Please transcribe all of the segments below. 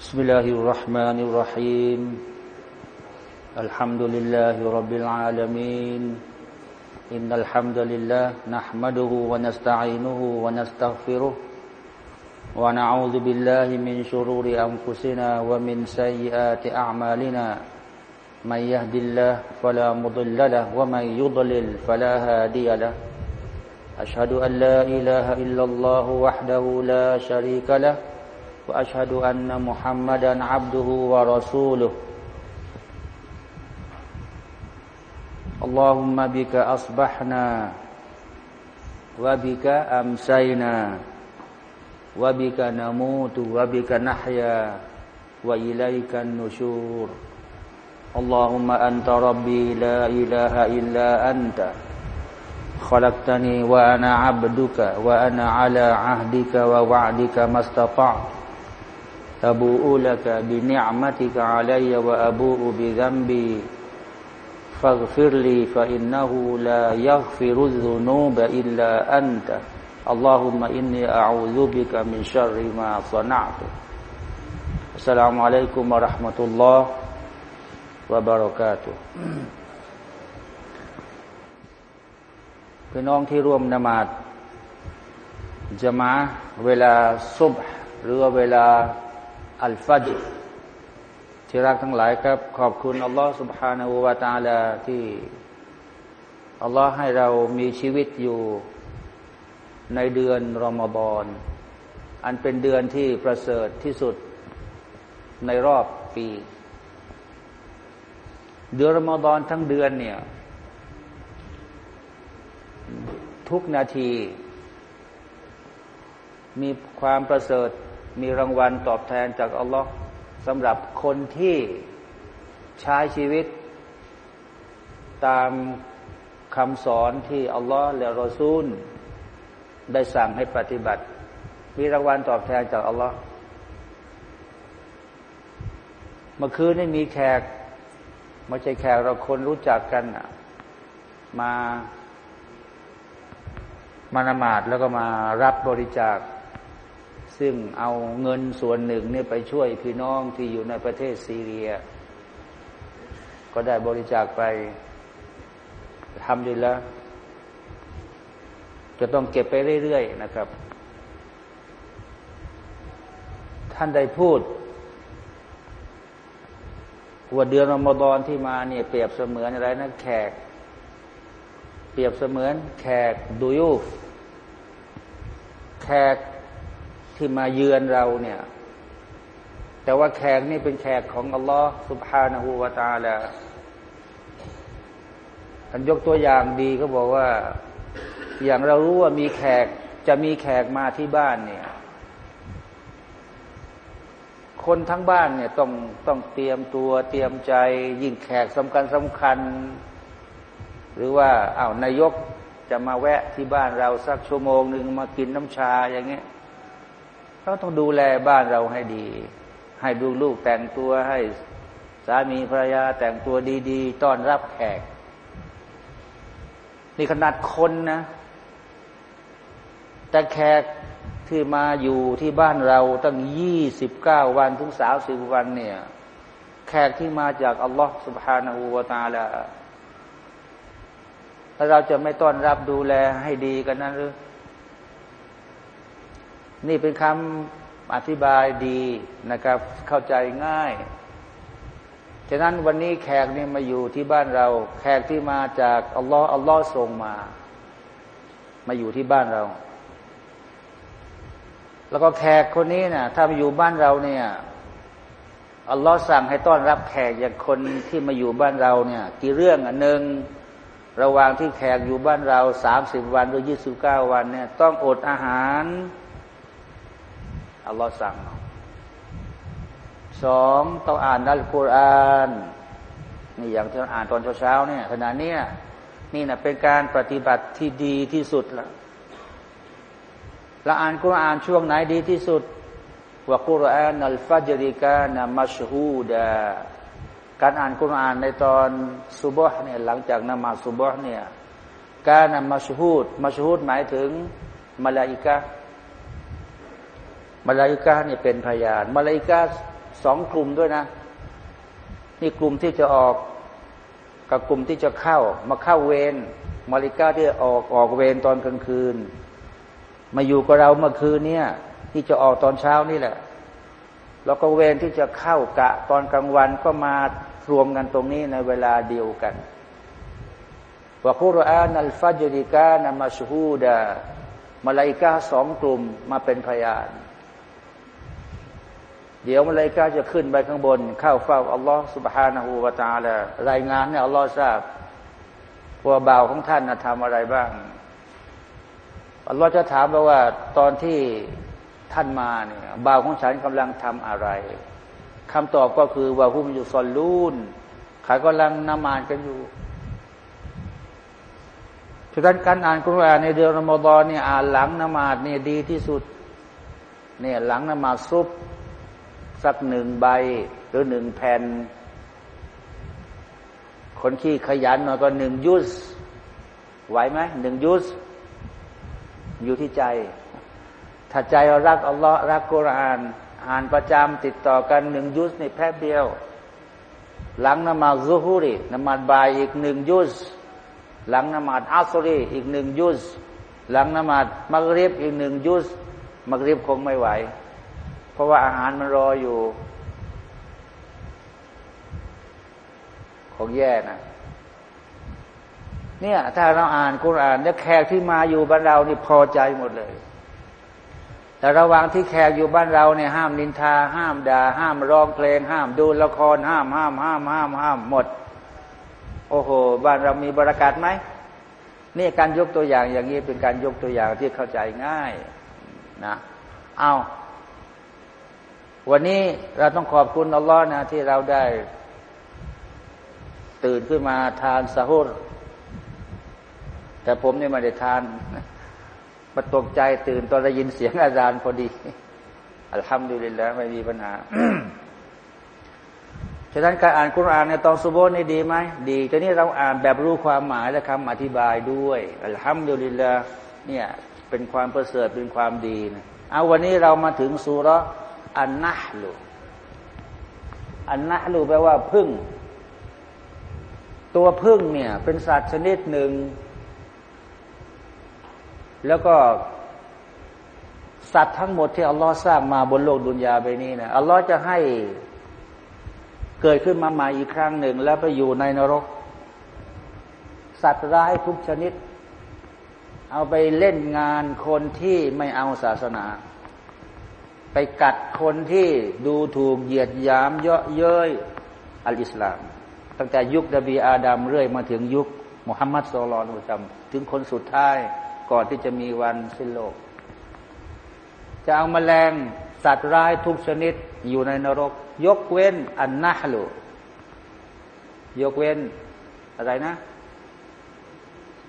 بسم الله الرحمن الرحيم. الحمد لله رب العالمين. إن الحمد لله نحمده ونستعينه ونستغفره ونعوذ بالله من شرور أنفسنا ومن سيئات أعمالنا. من يهد الله فلا مضل له ومن يضلل فلا هادي له. أشهد أن لا إله إلا الله وحده لا شريك له. وأشهد أن محمدا عبده ورسوله. اللهم بك أصبحنا وبك أمسينا وبك نموت وبك نحيا وإليك النشور. اللهم أنت ربي لا إله إلا أنت. خلقتني وأنا عبدك وأنا على عهدك ووعدك ما استطعت. أبوء لك بنعمتك علي وأبوء بذنبي فاغفر لي فإنه لا يغفر الذنوب إلا أنت اللهم إني أعوذ بك من شر ما صنعت السلام عليكم ورحمة الله وبركاته พี่น้องที่ร่วมนมาดจะมาเวลาซุบหรือว่าเวลา อัลฟัจที่รักทั้งหลายครับ ขอบคุณอัลลอฮ์ سبحانه และ تعالى ที่อัลลอฮ์ให้เรามีชีวิตอยู่ในเดือนรอมฎอน อันเป็นเดือนที่ประเสริฐที่สุดในรอบปี เดือนรอมฎอนทั้งเดือนเนี่ย ทุกนาที มีความประเสริฐ มีรางวัลตอบแทนจากอัลลอฮ์สำหรับคนที่ใช้ชีวิต ตามคำสอนที่อัลลอฮ์และรอซูล ได้สั่งให้ปฏิบัติ มีรางวัลตอบแทนจากอัลลอฮ์เมื่อคืนนี้มีแขกไม่ใช่แขกเราคนรู้จักกันมามานมาดแล้วก็มารับบริจาค ซึ่งเอาเงินส่วนหนึ่งเนี่ยไปช่วยพี่น้องที่อยู่ในประเทศซีเรีย ก็ได้บริจาคไปทำดีแล้ว จะต้องเก็บไปเรื่อยๆนะครับ ท่านได้พูดว่าเดือนอมฎอนที่มาเนี่ยเปรียบเสมือนอะไรนะแขก เปรียบเสมือน แขกดูยูฟแขก ที่มาเยือนเราเนี่ย แต่ว่าแขกนี่เป็นแขกของอัลลอฮ์สุบฮานาหูวาตาและอันยกตัวอย่างดีก็บอกว่า อย่างเรารู้ว่ามีแขกจะมีแขกมาที่บ้านเนี่ย คนทั้งบ้านเนี่ยต้องต้องเตรียมตัวเตรียมใจ ยิ่งแขกสำคัญสำคัญ หรือว่าอา้าวนายกจะมาแวะที่บ้านเราสักชั่วโมงหนึ่งมากินน้ำชาอย่างเงี้ย เราต้องดูแลบ้านเราให้ดี ให้ดูลูกแต่งตัวให้สามีภรรยาแต่งตัวดีๆ ต้อนรับแขก นี่ขนาดคนนะ แต่แขกที่มาอยู่ที่บ้านเราตั้งยี่สิบเก้าวันถึงสาวสิบวันเนี่ย แขกที่มาจากอัลลอฮฺสุบฮานาอูวาตาละถ้าเราจะไม่ต้อนรับดูแลให้ดีกันนั้นหรือ นี่เป็นคำอธิบายดีนะครับ เข้าใจง่ายฉะนั้นวันนี้แขกนี่มาอยู่ที่บ้านเรา แขกที่มาจากอัลลอฮ์อัลลอฮ์ส่งมา มาอยู่ที่บ้านเรา แล้วก็แขกคนนี้นะ่ะ ถ้ามาอยู่บ้านเราเนี่ยอัลลอฮ์สั่งให้ต้อนรับแขกอย่างคนที่มาอยู่บ้านเราเนี่ย กี่เรื่องอันหนึ่งระหว่างที่แขกอยู่บ้านเราสามสิบวันหรือยี่สิบเก้าวันเนี่ย ต้องอดอาหาร อัลลอฮ์สั่งสองต้องอ่านนัลกุรอานนี่อย่างที่เราอ่านตอนเช้าๆเนี่ยขณะเนี้ยนี่นะเป็นการปฏิบัติที่ดีที่สุดละเราอ่านกุรอานช่วงไหนดีที่สุดว่ากุรอานนัลฟัจริกานะมัชฮูดาการอ่านกุรอานในตอนซุบฮ์เนี่ยหลังจากนมาซุบฮ์เนี่ยการนมัชฮูดมัชฮูดหมายถึงมาลาอิกะ มาลาอิกาเนี่ยเป็นพยานมาลาอิกาสองกลุ่มด้วยนะนี่กลุ่มที่จะออกกับกลุ่มที่จะเข้า มาเข้าเวรมาริกาที่ออกออกเวรตอนกลางคืน มาอยู่กับเราเมื่อคืนเนี่ยที่จะออกตอนเช้านี่แหละ แล้วก็เวรที่จะเข้ากะตอนกลางวันก็มารวมกันตรงนี้ในเวลาเดียวกันว่าคุรานัลฟัจริกานามาชูดามาลายกาสองกลุ่มมาเป็นพยาน เดี๋ยวมาเลยกาจะขึ้นไปข้างบน เข้าเฝ้าอัลลอฮ์สุบฮานาหูวาตาละรายงานเนี่ยอัลลอฮ์ทราบพวกบ่าวของท่านนะทำอะไรบ้าง อัลลอฮ์จะถามว่า ตอนที่ท่านมาเนี่ยบ่าวของฉันกำลังทำอะไร คำตอบก็คือว่าฮุมอยู่ซอลลูนขายกำลังนามานกันอยู่ฉะนั้นการอ่านคุรานในเดือนรอมฎอนเนี่ยอ่านหลังนมาดเนี่ยดีที่สุดเนี่ยหลังนมาดซุบ สักหนึ่งใบหรือหนึ่งแผ่น คนขี้ขยันหน่อยก็หนึ่งยุสไหวไหมหนึ่งยุสอยู่ที่ใจ ถ้าใจเรารักอัลลอฮ์รักกุรอาน อ่านประจำติดต่อกันหนึ่งยุสในแป๊บเดียว หลังนมาซุฮูรินมาดบายอีกหนึ่งยุสหลังนมาดอัสรีอีกหนึ่งยุสหลังนมาดมักริบอีกหนึ่งยุสมักริบคงไม่ไหว ราะว่าอาหารมันรออยู่ ของแย่นะเนี่ย ถ้าเราอ่านกุรอานเนี่ยแขกที่มาอยู่บ้านเรานี่พอใจหมดเลย แต่ระหว่างที่แขกอยู่บ้านเราเนี่ยห้ามนินทา ห้ามด่า ห้ามร้องเพลง ห้ามดูละคร ห้ามห้ามห้ามห้ามห้ามหมด โอ้โห บ้านเรามีบรารักาศไหมนี่การยกตัวอย่างอย่างนี้เป็นการยกตัวอย่างที่เข้าใจง่าย นะ เอา วันนี้เราต้องขอบคุณอัลลอฮ์นะที่เราได้ ตื่นขึ้นมาทานสะฮุรแต่ผมนี่ไม่ได้ทานมาตกใจตื่นตอนได้ยินเสียงอาจารย์พอดี อัลฮัมดุลิลละไม่มีปัญหาฉะนั้นการอ่านคุรานในตอนสุโบนี่ดีไหมดีแต่นี้เราอ่านแบบรู้ความหมายและคำอธิบายด้วยอัลฮัมดุลิลละเนี่ยเป็นความประเสริฐเป็นความดีนะเอาวันนี้เรามาถึงสุร อันนะลูอันนะลูแปลว่าพึ่ง ตัวพึ่งเนี่ย เป็นสัตว์ชนิดหนึ่ง แล้วก็สัตว์ทั้งหมดที่อัลลอฮ์สร้างมาบนโลกดุนยาไปนี้นะอัลลอฮ์จะให้เกิดขึ้นมาใหม่อีกครั้งหนึ่ง แล้วไปอยู่ในนรก สัตว์ร้ายทุกชนิด เอาไปเล่นงานคนที่ไม่เอาศาสนา ไปกัดคนที่ดูถูกเหยียดหยามเยาะเย้ยอัลอิสลาม ตั้งแต่ยุคนบีอาดัมเรื่อยมาถึงยุคมุฮัมมัดสุลลัลจำถึงคนสุดท้ายก่อนที่จะมีวันสิ้นโลก จะเอามาแมลงสัตว์ร้ายทุกชนิดอยู่ในนรก ยกเว้นอันนะฮลุยกเว้นอะไรนะ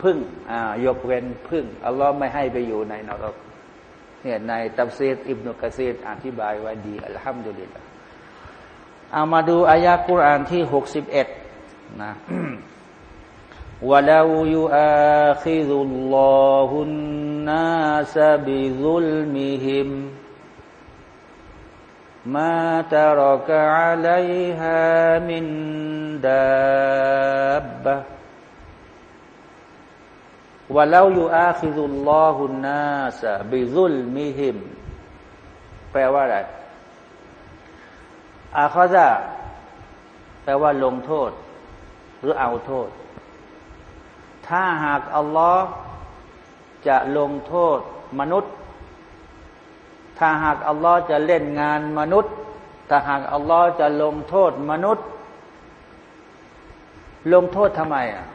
พึ่งอ่ายกเว้นพึ่งอัลลอฮ์ไม่ให้ไปอยู่ในนรก เนี่ยในตัฟซีดอิบนุกะซีดอธิบายไว้ดีอัลฮัมดุลิลละเอามาดูอายะกุรอานที่หกสิบเอ็ดนะ ولو يؤاخذ الله الناس بظلمهم ما ترك عليها من دابة ว่าแล้วยูอาคิซุลลอฮุนนาสบิซุลมิฮิม แปลว่าอะไรอาคาซาแปลว่าลงโทษ หรือเอาโทษ ถ้าหากอัลลอฮ์จะลงโทษมนุษย์ ถ้าหากอัลลอฮ์จะเล่นงานมนุษย์ ถ้าหากอัลลอฮ์จะลงโทษมนุษย์ ลงโทษทำไมอะ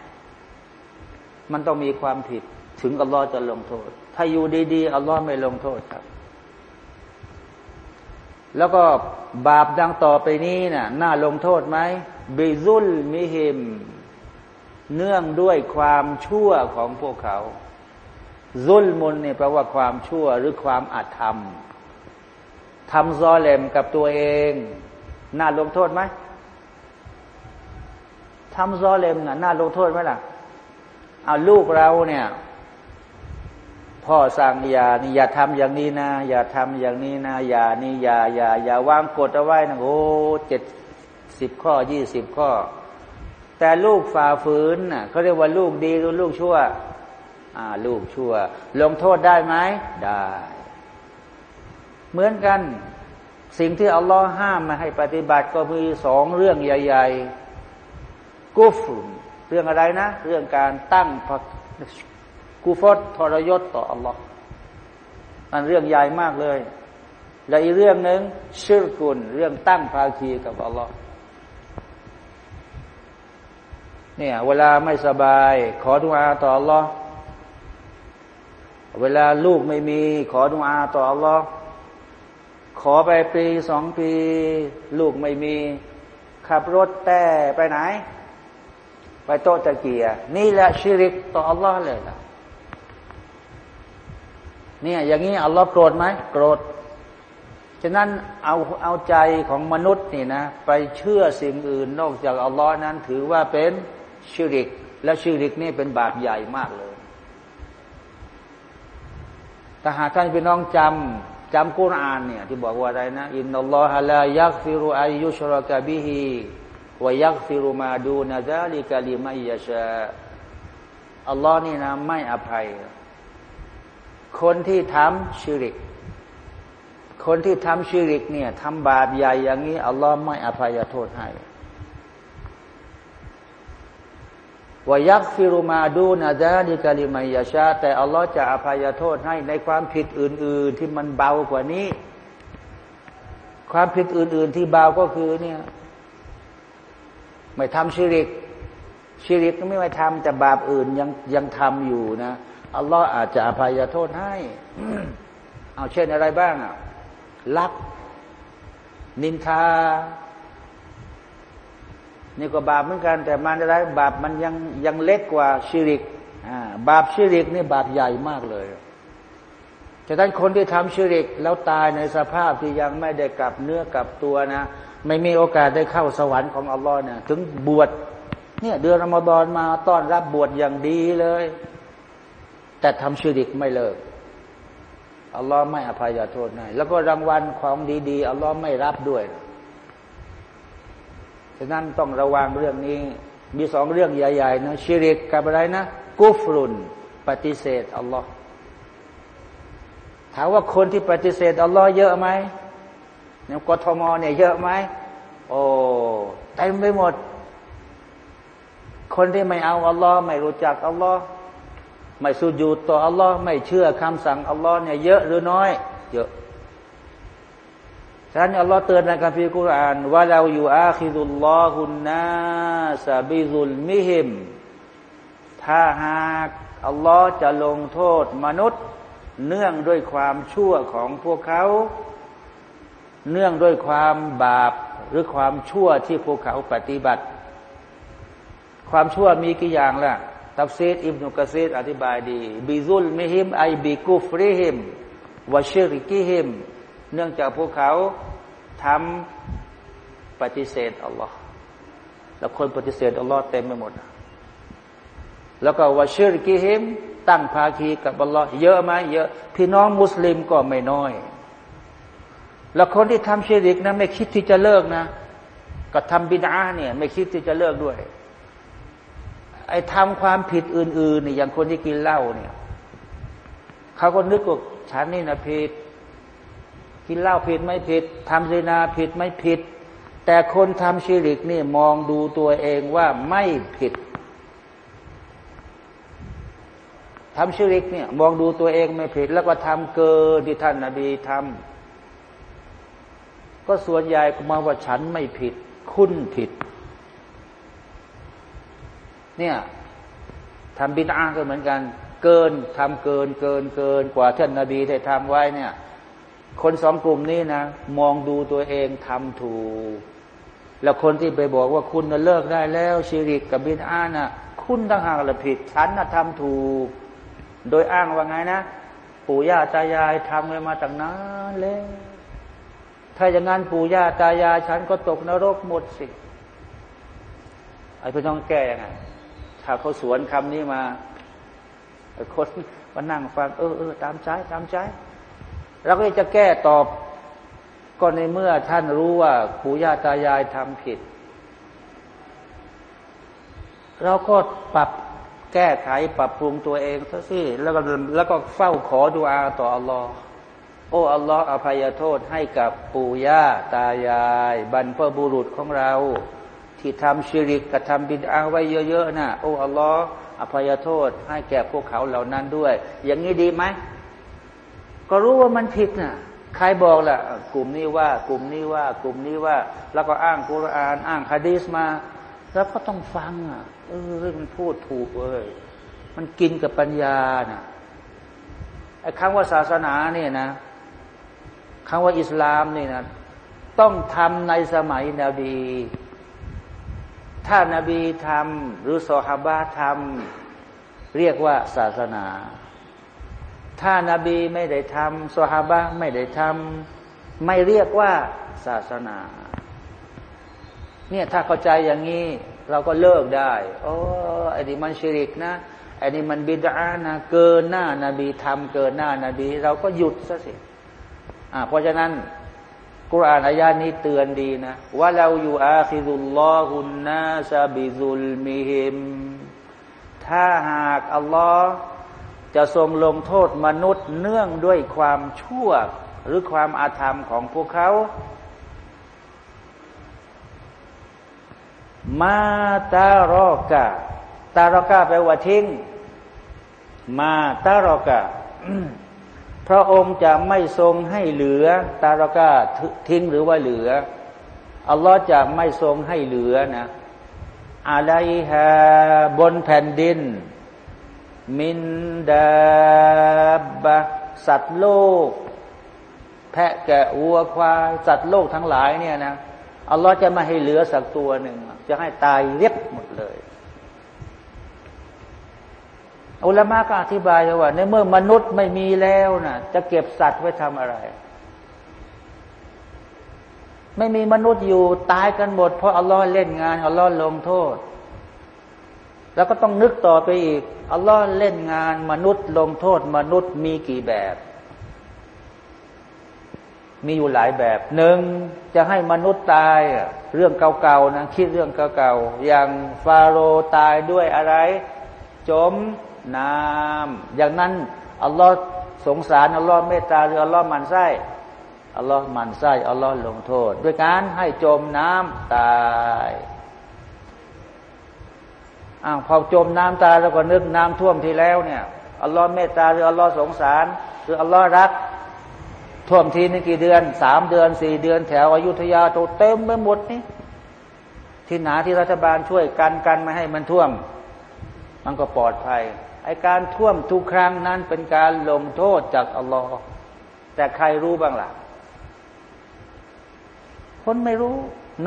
มันต้องมีความผิดถึงอัลลอฮ์จะลงโทษ ถ้าอยู่ดีๆอัลลอฮ์ไม่ลงโทษครับ แล้วก็บาปดังต่อไปนี้นะ่ะ น่าลงโทษไหมบิซุลมิฮิม เนื่องด้วยความชั่วของพวกเขาซุลมุนเนี่ยแปลว่าความชั่วหรือความอาธรรมทำซอเลมกับตัวเอง น่าลงโทษไหมทำซอเลมน่ะ น่าลงโทษไหมล่ะ เอาลูกเราเนี่ย พ่อสั่งอย่านี่อย่าทำอย่างนี้นะ อย่าทำอย่างนี้นะ อย่านี่อย่าอย่าอย่าวางกฎเอาไว้นะโอ้เจ็ดสิบข้อยี่สิบข้อ แต่ลูกฝ่าฝืนน่ะเขาเรียกว่าลูกดีหรือลูกชั่ว อ่า ลูกชั่ว ลงโทษได้ไหมได้ เหมือนกัน สิ่งที่อัลลอฮ์ห้ามมาให้ปฏิบัติก็มีสองเรื่องใหญ่ ๆ กุฟ เรื่องอะไรนะ เรื่องการตั้งกูฟตทรยศต่ออัลลอฮ์มันเรื่องใหญ่มากเลย และอีกเรื่องหนึ่งชื่อกุลเรื่องตั้งภาคีกับอัลลอฮ์เนี่ย เวลาไม่สบาย ขอดุอาต่ออัลลอฮ์เวลาลูกไม่มี ขอดุอาต่ออัลลอฮ์ขอไปปีสองปี ลูกไม่มี ขับรถแต่ไปไหน ไปโต๊ะตะเกียนี่แหละชิริกต่ออัลลอฮ์เลยล่ะเนี่ยอย่างนี้อัลลอฮ์โกรธไหมโกรธฉะนั้นเอาเอาใจของมนุษย์นี่นะ ไปเชื่อสิ่งอื่นนอกจากอัลลอฮ์นั้น ถือว่าเป็นชิริก และชิริกนี่เป็นบาปใหญ่มากเลยแต่หากท่านพี่น้องจำจำกุรอานเนี่ยที่บอกว่าอะไรนะ อินนัลลอฮะลายักฟิรุอายุชรกะบิฮี วยักฟิรุมาดูนาซาลิกะลิมัยยาชาอัลลอฮ์นี่นะไม่อภัย คนที่ทำชิริก คนที่ทำชิริกเนี่ยทำบาปใหญ่อย่างนี้ อัลลอฮ์ไม่อภัยโทษให้วายักฟิรุมาดูนาจาดิกาลิมายาชา แต่อัลลอฮ์จะอภัยโทษให้ในความผิดอื่น ๆ ที่มันเบากว่านี้ ความผิดอื่น ๆ ที่เบาก็คือเนี่ย ไม่ทำชิริก ชิริกก็ไม่ไม่ทำแต่บาปอื่นยังยังทำอยู่นะอัลลอฮ์อาจจะอภัยโทษให้เอาเช่นอะไรบ้างอะลัก นินทา นี่ก็บาปเหมือนกัน แต่มันอะไรบาปมันยังยังเล็กกว่าชิริกบาปชิริกนี่บาปใหญ่มากเลยฉะนั้นคนที่ทำชิริก แล้วตายในสภาพที่ยังไม่ได้กลับเนื้อกลับตัวนะ ไม่มีโอกาสได้เข้าสวรรค์ของอัลลอฮ์เนี่ยถึงบวชเนี่ยเดือนอมฎอนมาต้อนรับบวชอย่างดีเลย แต่ทำชีริกไม่เลิกอัลลอฮ์ไม่อภัยโทษให้แล้วก็รางวัลของดีๆอัลลอฮ์ไม่รับด้วยฉะนั้นต้องระวังเรื่องนี้ มีสองเรื่องใหญ่ๆนะชีริกกับอะไรนะ กุฟรุนปฏิเสธอัลลอฮ์ถามว่าคนที่ปฏิเสธอัลลอฮ์เยอะไหม เนี่ยกทมเนี่ยเยอะไหมโอ้เต็มไปหมด คนที่ไม่เอาอัลลอฮ์ไม่รู้จักอัลลอฮ์ไม่สุญูต่ออัลลอฮ์ไม่เชื่อคำสั่งอัลลอฮ์เนี่ยเยอะหรือน้อย เยอะฉะนั้นอัลลอฮ์เตือนในคัมภีร์กุรอานว่าเราอยู่อาคิดุลลอฮุนนาซาบิซุลมิฮิมถ้าหากอัลลอฮ์จะลงโทษมนุษย์ เนื่องด้วยความชั่วของพวกเขา เนื่องด้วยความบาปหรือความชั่วที่พวกเขาปฏิบัติ ความชั่วมีกี่อย่างล่ะ ตัฟซีดอิบนุกะซีดอธิบายดี บิซุลมิฮิมไอบิกุฟริฮิมวะชิริกิฮิม เนื่องจากพวกเขาทำปฏิเสธอัลลอฮ์แล้วคนปฏิเสธอัลลอฮ์เต็มไปหมด แล้วก็วะชิริกิฮิมตั้งภาคีกับอัลลอฮ์เยอะไหมเยอะ พี่น้องมุสลิมก็ไม่น้อย แล้วคนที่ทำชิริกนะไม่คิดที่จะเลิกนะ ก็ทำบิดาเนี่ย ไม่คิดที่จะเลิกด้วย ไอ้ทำความผิดอื่นๆนี่อย่างคนที่กินเหล้าเนี่ยเขาก็นึกว่าฉันนี่นะผิด กินเหล้าผิดไม่ผิดทำซีนาผิดไม่ผิด แต่คนทำชีริกนี่มองดูตัวเองว่าไม่ผิดทำชีริกเนี่ยมองดูตัวเองไม่ผิด แล้วก็ทำเกินที่ท่านนาบีทำ ก็ส่วนใหญ่ก็มาว่าฉันไม่ผิด คุณผิด เนี่ยทำบิดาก็เหมือนกัน เกินทำเกินเกินเกิน กว่าท่านนาบีได้ทำไว้เนี่ย คนสองกลุ่มนี้นะ มองดูตัวเองทำถูก แล้วคนที่ไปบอกว่าคุณน่ะเลิกได้แล้วชีริกกับบิดาน่ะ คุณต่างหากละผิด ฉันน่ะทำถูก โดยอ้างว่าไงนะ ปู่ย่าตายายทำไว้มาตั้งนานแล้ว ถ้าอย่างนั้นปู่ย่าตายายฉันก็ตกนรกหมดสิไอ้พี่น้องแก้ยังไงถ้าเขาสวนคำนี้มาคนก็นั่งฟังเออเออตามใจตามใจเราก็จะแก้ตอบก็ในเมื่อท่านรู้ว่าปู่ย่าตายายทำผิด เราก็ปรับแก้ไขปรับปรุงตัวเองซะสิแล้วก็แล้วก็เฝ้าขอดุอาต่ออัลลอฮ์ โอ้อัลลอฮ์อภัยโทษให้กับปู่ย่าตายาย บรรพบุรุษของเรา ที่ทำชิริกกับทำบิดอาไว้เยอะๆนะโอ้อัลลอฮ์อภัยโทษให้แก่พวกเขาเหล่านั้นด้วย อย่างนี้ดีไหมก็รู้ว่ามันผิดนะ่ะใครบอกล่ะ กลุ่มนี้ว่า กลุ่มนี้ว่า กลุ่มนี้ว่า แล้วก็อ้างกุรอาน อ้างฮะดีสมา แล้วก็ต้องฟังอะ เออมันพูดถูกเลยมันกินกับปัญญาน่ะไอ้คำว่าศาสนาเนี่ยนะ คำว่าอิสลามนี่นะต้องทำในสมัยนบี ถ้านาบีทำหรือสฮาบะทำเรียกว่าศาสนา ถ้านาบีไม่ได้ทำสฮาบะไม่ได้ทำไม่เรียกว่าศาสนา เนี่ยถ้าเข้าใจอย่างนี้ เราก็เลิกได้โอ้ไอ้นี่มันชิริกนะไอ้นี่มันบิดานะเกินหน้านาบีทำเกินหน้านาบี เราก็หยุดซะสิ อ่าเพราะฉะนั้นกุรอานอายานี้เตือนดีนะว่าเราอยู่อาคิรุลลอฮุนนาซาบิซุลมิฮิมถ้าหากอัลลอฮ์จะทรงลงโทษมนุษย์เนื่องด้วยความชั่ว หรือความอาธรรมของพวกเขา มาตารอกะ ตารอกะแปลว่าทิ้ง มาตารอกะ พระองค์จะไม่ทรงให้เหลือตารกาทิ้งหรือว่าเหลือ อัลลอฮ์จะไม่ทรงให้เหลือนะอะไรฮะบนแผ่นดิน มินดาบะสัตว์โลก แพะแกะวัวควายสัตว์โลกทั้งหลายเนี่ยนะอัลลอฮ์จะไม่ให้เหลือสักตัวหนึ่ง จะให้ตายเรียบหมดเลย อุลามะก็อธิบายว่าในเมื่อมนุษย์ไม่มีแล้วนะจะเก็บสัตว์ไว้ทำอะไร ไม่มีมนุษย์อยู่ตายกันหมดเพราะอัลลอฮ์เล่นงานอัลลอฮ์ลงโทษ แล้วก็ต้องนึกต่อไปอีกอัลลอฮ์เล่นงาน มนุษย์ลงโทษ มนุษย์มีกี่แบบ มีอยู่หลายแบบหนึ่งจะให้มนุษย์ตายเรื่องเก่าๆนะคิดเรื่องเก่าๆอย่างฟาโรตายด้วยอะไร จม น้ำอย่างนั้นอัลลอฮ์สงสารอัลลอฮ์เมตตาหรืออัลลอฮ์มันไส้อัลลอฮ์มันไส้อัลลอฮ์ลงโทษ ด้วยการให้จมน้ำตายอ้าวพอจมน้ำตายแล้วก็นึกน้ำท่วมที่แล้วเนี่ยอัลลอฮ์เมตตาหรืออัลลอฮ์สงสาร หรืออัลลอฮ์รัก ท่วมทีนี่กี่เดือนสามเดือนสี่เดือนแถวอยุธยาโตเต็มไปหมดนี่ที่หนาที่รัฐบาลช่วยกันกันไม่ให้มันท่วม มันก็ปลอดภัย ไอการท่วมทุกครั้งนั้นเป็นการลงโทษจากอัลลอฮ์แต่ใครรู้บ้างล่ะ คนไม่รู้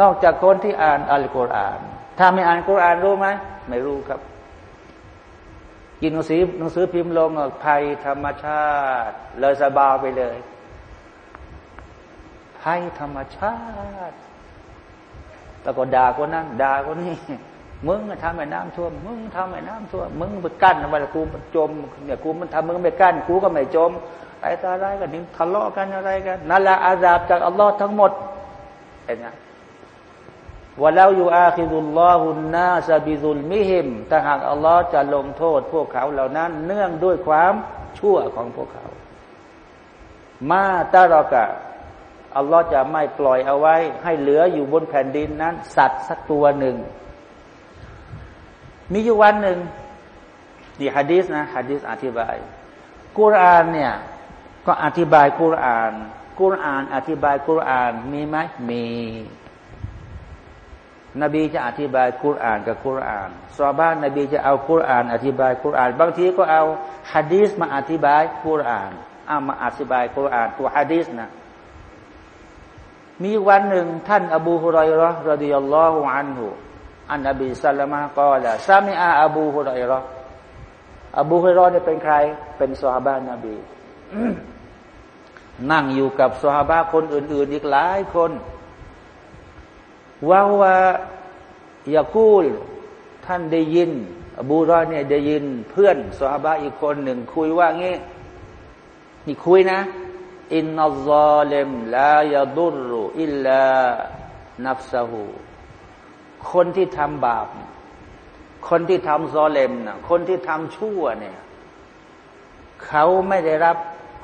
นอกจากคนที่อ่านอัลกุรอาน ถ้าไม่อ่านกุรอานรู้ไหมไม่รู้ครับกินหนังสือหนังสือพิมพ์ลงภัยธรรมชาติ เลยสบายไปเลยภัยธรรมชาติแล้วก็ด่าคนนั้นด่าคนนี้ มึงทำให้น้ำท่วม มึงทำให้น้ำท่วม มึงไปกั้นทำไมกูมันจมเนี่ยกูมันทำมึงไม่กั้นกูก็ไม่จมไอ้ตาไรกันนี่ทะเลาะกันอะไรกันนั่นแหละอาซาบจากอัลลอฮ์ทั้งหมดเห็นไหมว่าแล้วอยู่อาคิรุลลอฮุนนาซาบิซุลมิฮิมถ้าหากอัลลอฮ์จะลงโทษ พวกเขาเหล่านั้น เนื่องด้วยความชั่วของพวกเขา มาตารอกะอัลลอฮ์จะไม่ปล่อยเอาไว้ ให้เหลืออยู่บนแผ่นดินนั้น สัตว์สักตัวหนึ่ง มีอยู่วันหนึ่งนี่ฮะดีษนะฮะดีษอธิบาย กุรานเนี่ยก็อธิบายกุราน กุราน อธิบายกุราน มีไหมมี นบีจะอธิบายกุรานกับกุรานซอบ้านนบีจะเอากุราน อธิบายกุราน บางทีก็เอาฮะดีษมาอธิบายกุรานเอามาอธิบายกุราน ตัวฮะดีษนะมีวันหนึ่งท่านอบูฮุไรรอรดิยัลลอฮุอันฮุ อันนบีสัลลามกอละซามิอาอบูฮุไรรออบูฮุไรรอเนี่ยเป็นใคร เป็นสฮาบานนบี นั่งอยู่กับสฮาบะคนอื่น ๆ อีกหลายคนว่าวายากูล ท่านได้ยิน อบูรอเนี่ยได้ยินเพื่อนสฮาบะอีกคนหนึ่งคุยว่างี้นี่คุยนะอินนัลซาเลมลายาดุรุอิลลานับซาหู คนที่ทำบาป คนที่ทำซอเลมนะคนที่ทำชั่วเนี่ย เขาไม่ได้รับ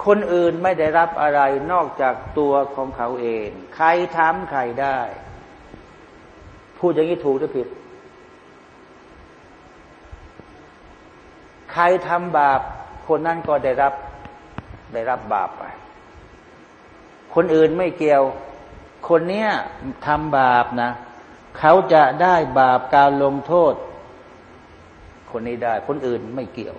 คนอื่นไม่ได้รับอะไรนอกจากตัวของเขาเอง ใครทำใครได้ พูดอย่างนี้ถูกหรือผิด ใครทำบาป คนนั้นก็ได้รับได้รับบาปไป คนอื่นไม่เกี่ยว คนเนี้ยทำบาปนะ เขาจะได้บาปการลงโทษ คนนี้ได้ คนอื่นไม่เกี่ยว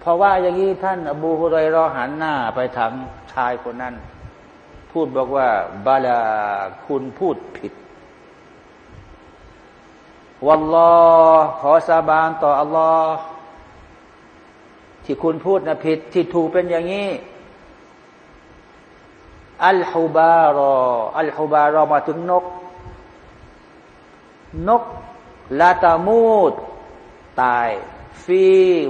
เพราะว่าอย่างนี้ท่าน อบูฮุไรรอหันหน้าไปทางชายคนนั้น พูดบอกว่า บาลาคุณพูดผิดวัลลอขอสาบานต่ออัลลอฮ์ที่คุณพูดนะผิดที่ถูกเป็นอย่างนี้ อัลฮุบารอ อัลฮุบารอมาถึงนก นกลาตามูดตาย ฟี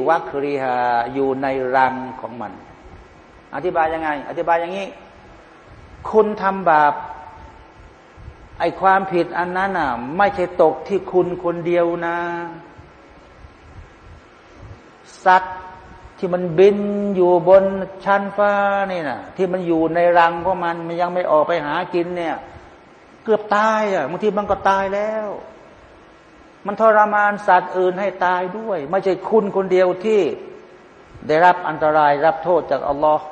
วัครีฮาอยู่ในรังของมัน อธิบายยังไง อธิบายอย่างนี้ คุณทำบาปไอความผิดอันนั้นอะ ไม่ใช่ตกที่คุณคนเดียวนะ สัตว์ที่มันบินอยู่บนชั้นฟ้านี่นะที่มันอยู่ในรังของมันมันยังไม่ออกไปหากินเนี่ย เกือบตายอะบางทีมันก็ตายแล้ว มันทรมานสัตว์อื่นให้ตายด้วย ไม่ใช่คุณคนเดียวที่ได้รับอันตรายรับโทษจากอัลลอฮ์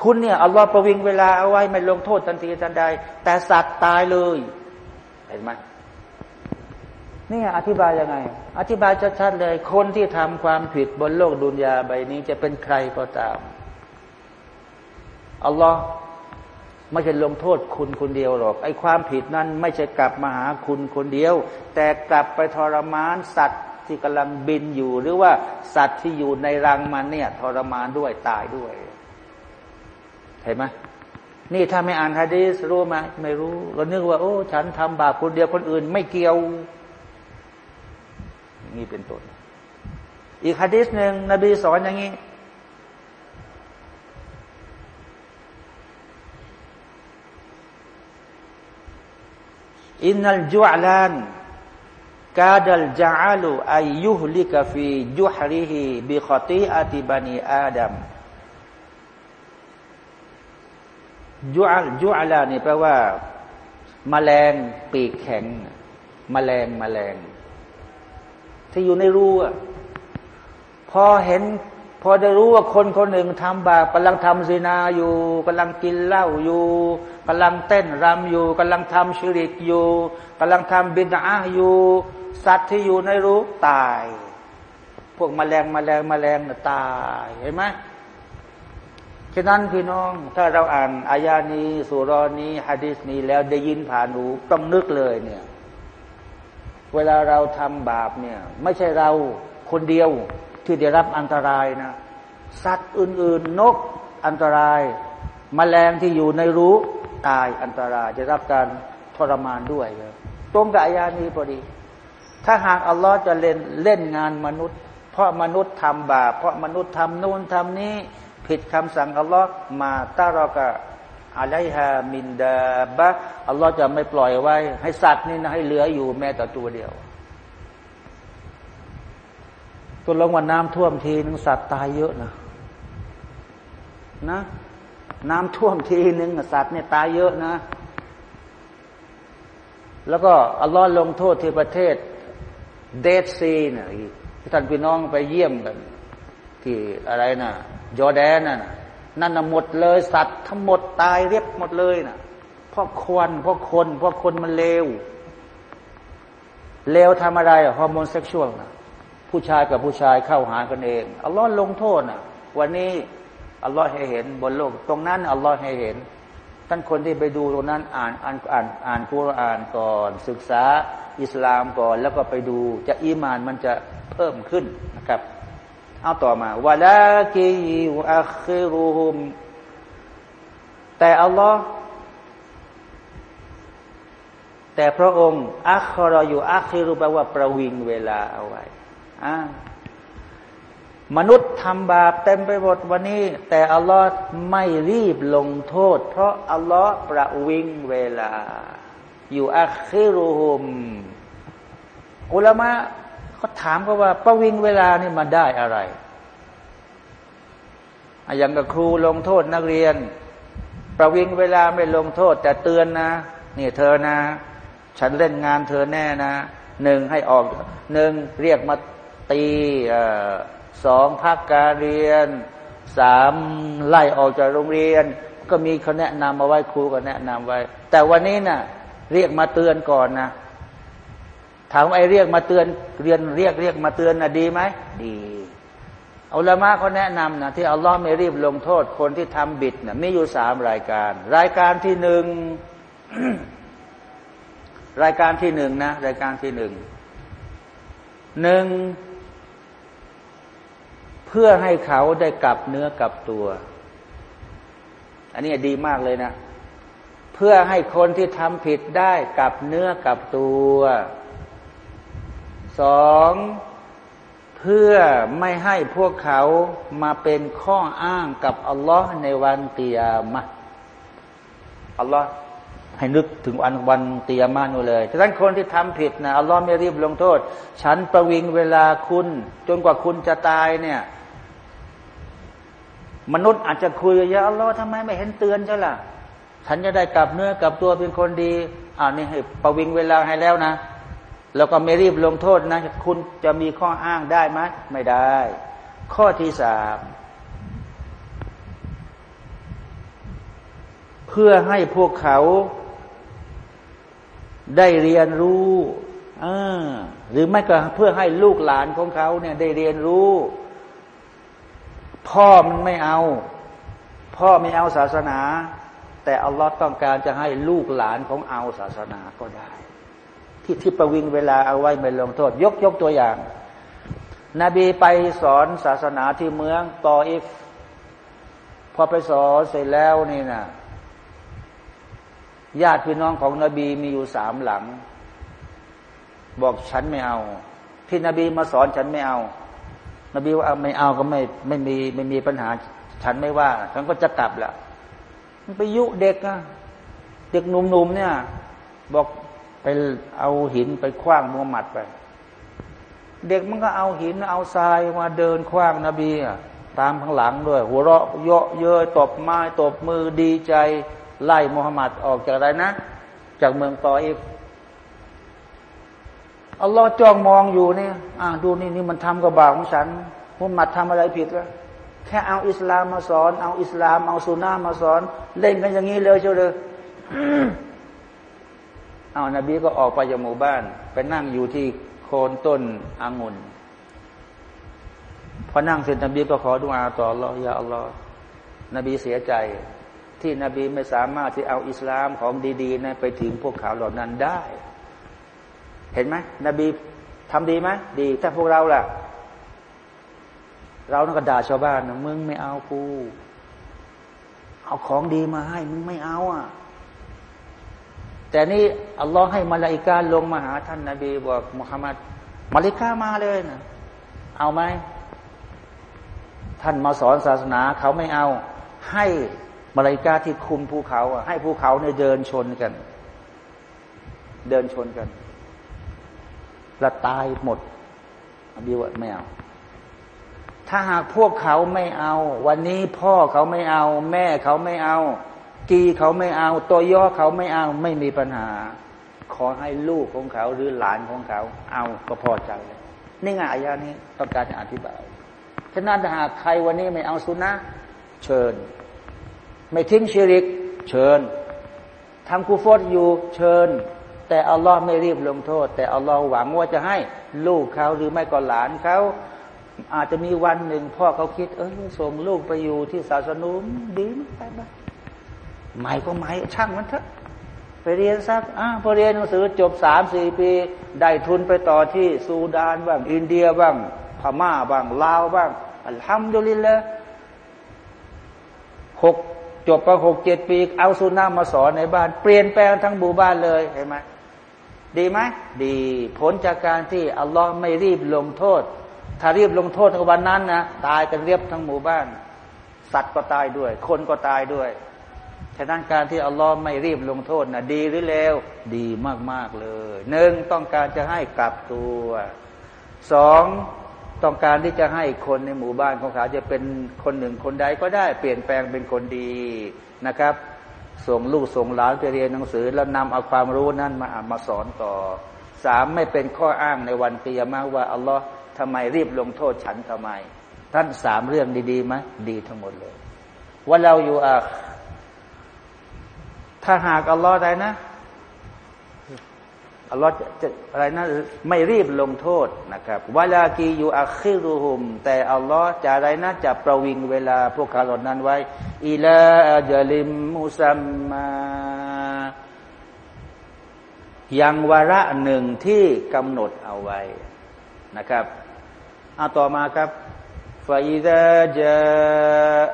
คุณเนี่ยอัลลอฮ์ประวิงเวลาเอาไว้ไม่ลงโทษทันทีทันใด แต่สัตว์ตายเลย เห็นไหมนี่อธิบายยังไง อธิบายชัดๆเลย คนที่ทำความผิดบนโลกดุนยาใบนี้จะเป็นใครก็ตามอัลลอฮ์ ไม่ใช่ลงโทษคุณคนเดียวหรอก ไอ้ความผิดนั้นไม่ใช่กลับมาหาคุณคนเดียว แต่กลับไปทรมานสัตว์ที่กำลังบินอยู่ หรือว่าสัตว์ที่อยู่ในรังมันเนี่ย ทรมานด้วยตายด้วย เห็นไหมนี่ถ้าไม่อ่านฮะดีสรู้ไหมไม่รู้ เรานึกว่า โอ้ ฉันทำบาปคนเดียวคนอื่น ไม่เกี่ยวนี่เป็นต้นอีกฮะดีษหนึ่งนบีสอนอย่างนี้ อินนัลจุลานกาดัลจาลูอายุฮลิกฟีจุฮริฮีบิขตีอาติบานีอาดัมจุลจุลานี่แปลว่าแมลงปีกแข็งแมลงแมลง ที่อยู่ในรูอะพอเห็น พอได้รู้ว่าคนคนหนึ่งทำบาปกำลังทำซีนาอยู่กำลังกินเหล้าอยู่ กำลังเต้นรำอยู่กำลังทำชิริกอยู่กำลังทำบิดาอยู่ สัตว์ที่อยู่ในรูตาย พวกมแมลงมแมลงมแมลงน่ะตายเห็นไหมฉะนั้นพี่น้องถ้าเราอ่านอายานี้สุรนี้ฮะดิษนี้แล้วได้ยินผ่านหูต้องนึกเลยเนี่ย เวลาเราทำบาปเนี่ย ไม่ใช่เราคนเดียวที่ได้รับอันตรายนะ สัตว์อื่น ๆ นกอันตรายมแมลงที่อยู่ในรู ตายอันตรายจะรับการทรมานด้วยเลยตรงกับอายานี้พอดี ถ้าหากอัลลอฮ์จะเล่นเล่นงานมนุษย์ เพราะมนุษย์ทำบาปเพราะมนุษย์ทำนู่นทำนี้ ผิดคำสั่งอัลลอฮ์มาตารอกะอะไรฮะมินดาบะอัลลอฮ์จะไม่ปล่อยไว้ ให้สัตว์นี่นะให้เหลืออยู่แม้แต่ตัวเดียวตัวลงวันน้ำท่วมทีนึงสัตว์ตายเยอะนะนะ น้ำท่วมทีหนึ่งสัตว์เนี่ยตายเยอะนะ แล้วก็อัลลอฮ์ลงโทษที่ประเทศเดดซีนะที่ท่านพี่น้องไปเยี่ยมกัน ที่อะไรนะจอแดนน่ะนั่นนะหมดเลย สัตว์ทั้งหมดตายเรียบหมดเลยนะเพราะควันเพราะคนเพราะคนมันเลวเลวทำอะไรฮอร์โมนเซ็กชวลนะผู้ชายกับผู้ชายเข้าหากันเองอัลลอฮ์ลงโทษนะวันนี้ อัลลอฮ์ให้เห็นบนโลก ตรงนั้นอัลลอฮ์ให้เห็นท่านคนที่ไปดูตรงนั้นอ่านอ่านอ่านอ่านคุรานก่อน ศึกษาอิสลามก่อน แล้วก็ไปดูจะอีมานมันจะเพิ่มขึ้นนะครับ เอาต่อมาวะลากีวอัคิรุฮุมแต่อัลลอฮ์แต่พระองค์อัครอยู่อัครุแปลว่าประวิงเวลาเอาไว้อ่า มนุษย์ทำบาปเต็มไปหมดวันนี้ แต่อัลลอฮ์ไม่รีบลงโทษ เพราะอัลลอฮ์ประวิงเวลา อยู่อัคคิรุฮุมอุลามะเขาถามเขาว่าประวิงเวลานี่มันได้อะไรอย่างกับครูลงโทษนักเรียน ประวิงเวลาไม่ลงโทษ แต่เตือนนะนี่เธอนะ ฉันเล่นงานเธอแน่นะหนึ่งให้ออกหนึ่งเรียกมาตี สองพักการเรียนสามไล่ออกจากโรงเรียน ก็มีเขาแนะนำมาไว้ครูก็แนะนำไว้ แต่วันนี้นะ่ะ เรียกมาเตือนก่อนนะถามไอ้เรียกมาเตือนเรียนเรียกเรียกมาเตือนนะดีไหมดีอัลลอฮ์เขาแนะนำนะที่อัลลอฮ์ไม่รีบลงโทษคนที่ทำบิดนะมีอยู่สามรายการ รายการที่หนึ่งรายการที่หนึ่งนะ รายการที่หนึ่งหนึ่ง เพื่อให้เขาได้กลับเนื้อกลับตัว อันนี้ดีมากเลยนะ เพื่อให้คนที่ทำผิดได้กลับเนื้อกลับตัวสองเพื่อไม่ให้พวกเขามาเป็นข้ออ้างกับอัลลอฮ์ในวันเตียมะอัลลอฮ์ให้นึกถึงวันวันเตียมานูเลยฉะนั้นคนที่ทำผิดนะอัลลอฮ์ไม่รีบลงโทษ ฉันประวิงเวลาคุณ จนกว่าคุณจะตายเนี่ย มนุษย์อาจจะคุยยาอัลลอฮ์ทำไมไม่เห็นเตือนใช่ล่ะ ฉันจะได้กลับเนื้อกลับตัวเป็นคนดีอ่านี่ให้ประวิงเวลาให้แล้วนะ แล้วก็ไม่รีบลงโทษนะ คุณจะมีข้ออ้างได้ไหมไม่ได้ ข้อที่สามเพื่อให้พวกเขาได้เรียนรู้หรือไม่ก็เพื่อให้ลูกหลานของเขาเนี่ยได้เรียนรู้ พ่อมันไม่เอา พ่อไม่เอาศาสนา แต่อัลลอฮ์ต้องการจะให้ลูกหลานของเอาศาสนาก็ได้ ที่ที่ประวิงเวลาเอาไว้ไม่ลงโทษ ยกยกตัวอย่าง นบีไปสอนศาสนาที่เมืองตออิฟพอไปสอนเสร็จแล้วนี่นะญาติพี่น้องของนบีมีอยู่สามหลัง บอกฉันไม่เอา ที่นบีมาสอนฉันไม่เอา นบีว่าไม่เอาก็ไม่ไม่มีไม่มีปัญหา ฉันไม่ว่า ฉันก็จะกลับแหละมันไปยุเด็กอะเด็กหนุ่มๆเนี่ย บอกไปเอาหินไปคว้างมุฮัมหมัดไป เด็กมันก็เอาหินเอาทรายมาเดินคว้างนบีอะตามข้างหลังด้วย หัวเราะเยาะเย้ยตบไม้ตบมือดีใจ ไล่มุฮัมหมัดออกจากอะไรนะ จากเมืองตออิฟ อัลลอฮ์จ้องมองอยู่เนี่อ่าดูนี่นี่มันทำกับบาปของฉันมุฮัมมัดทำอะไรผิดวะแค่เอาอิสลามมาสอน เอาอิสลามเอาสุนามาสอน เล่นกันอย่างนี้เลยเชียวเลยเอานาบีก็ออกไปจากหมู่บ้าน ไปนั่งอยู่ที่โคนต้นอางุ่นพอนั่งเสร็จนบีก็ขอดุอาต่ออัลลอฮฺยาอัลลอฮฺนบีเสียใจ ที่นบีไม่สามารถที่เอาอิสลามของดีๆนะไปถึงพวกเขาเหล่านั้นได้ เห็นไหมนบีทำดีไหมดีถ้าพวกเราล่ะ เราต้องกระดาชาวบ้านนะมึงไม่เอากู เอาของดีมาให้ มึงไม่เอาอะ แต่นี่อัลลอฮ์ให้มาลาอิกาลงมาหาท่านนาบีบอกมุฮัมมัดมาลิกามาเลยนะเอาไหมท่านมาสอนศาสนาเขาไม่เอา ให้มาลาอิกาที่คุมภูเขาอะให้ภูเขาเนี่ยเดินชนกัน เดินชนกัน ละตายหมดบีว่าไม่เอา ถ้าหากพวกเขาไม่เอา วันนี้พ่อเขาไม่เอา แม่เขาไม่เอา กีเขาไม่เอา ตัวย่อเขาไม่เอา ไม่มีปัญหา ขอให้ลูกของเขาหรือหลานของเขา เอาก็พอใจนี่ไงอายานี้ต้องการจะอธิบายฉะนั้นถ้าหากใครวันนี้ไม่เอาสุนะเชิญ ไม่ทิ้งชีริก เชิญทำกูฟดอยู่เชิญ แต่อัลลอฮ์ไม่รีบลงโทษ แต่อัลลอฮ์หวังว่าจะให้ลูกเขาหรือไม่ก็หลานเขาอาจจะมีวันหนึ่งพ่อเขาคิด เออส่งลูกไปอยู่ที่ศาสนุมดีไหมไปใหม่ก็ใหม่ช่างมันเถอะไปเรียนสักอ่าพอเรียนหนังสือจบสามสี่ปี ได้ทุนไปต่อที่ซูดานบ้าง อินเดียบ้าง พม่าบ้างลาวบ้างอัลฮัมดุลิลละหกจบไปหกเจ็ดปี เอาสุนามาสอนในบ้าน เปลี่ยนแปลงทั้งหมู่บ้านเลยเห็นไหม ดีไหมดีผลจากการที่อัลลอฮ์ไม่รีบลงโทษ ถ้ารีบลงโทษในวันนั้นนะตายกันเรียบทั้งหมู่บ้าน สัตว์ก็ตายด้วย คนก็ตายด้วยฉะนั้นการที่อัลลอฮ์ไม่รีบลงโทษนะดีหรือเลวดีมาก ๆ เลยหนึ่งต้องการจะให้กลับตัวสองต้องการที่จะให้คนในหมู่บ้านของเขาจะเป็นคนหนึ่งคนใดก็ได้เปลี่ยนแปลงเป็นคนดีนะครับ ส่งลูกส่งหลานไปเรียนหนังสือ แล้วนำเอาความรู้นั้นมามาสอนต่อสามไม่เป็นข้ออ้างในวันเตียมาว่าอัลลอฮ์ทำไมรีบลงโทษฉันทำไม ท่านสามเรื่องดีๆไหมดีทั้งหมดเลย ว่าเราอยู่อะถ้าหากอัลลอฮ์ได้นะ อัลลอฮ์จะอะไรนะไม่รีบลงโทษนะครับวลากีอยู่อัคิรุหุม แต่อัลลอฮ์จะอะไรนะจะประวิงเวลาพวกเขาเหล่านั้นไว้อิลาจลิมมุซัมมายังวาระหนึ่งที่กำหนดเอาไว้นะครับเอาต่อมาครับฟาอิดะจา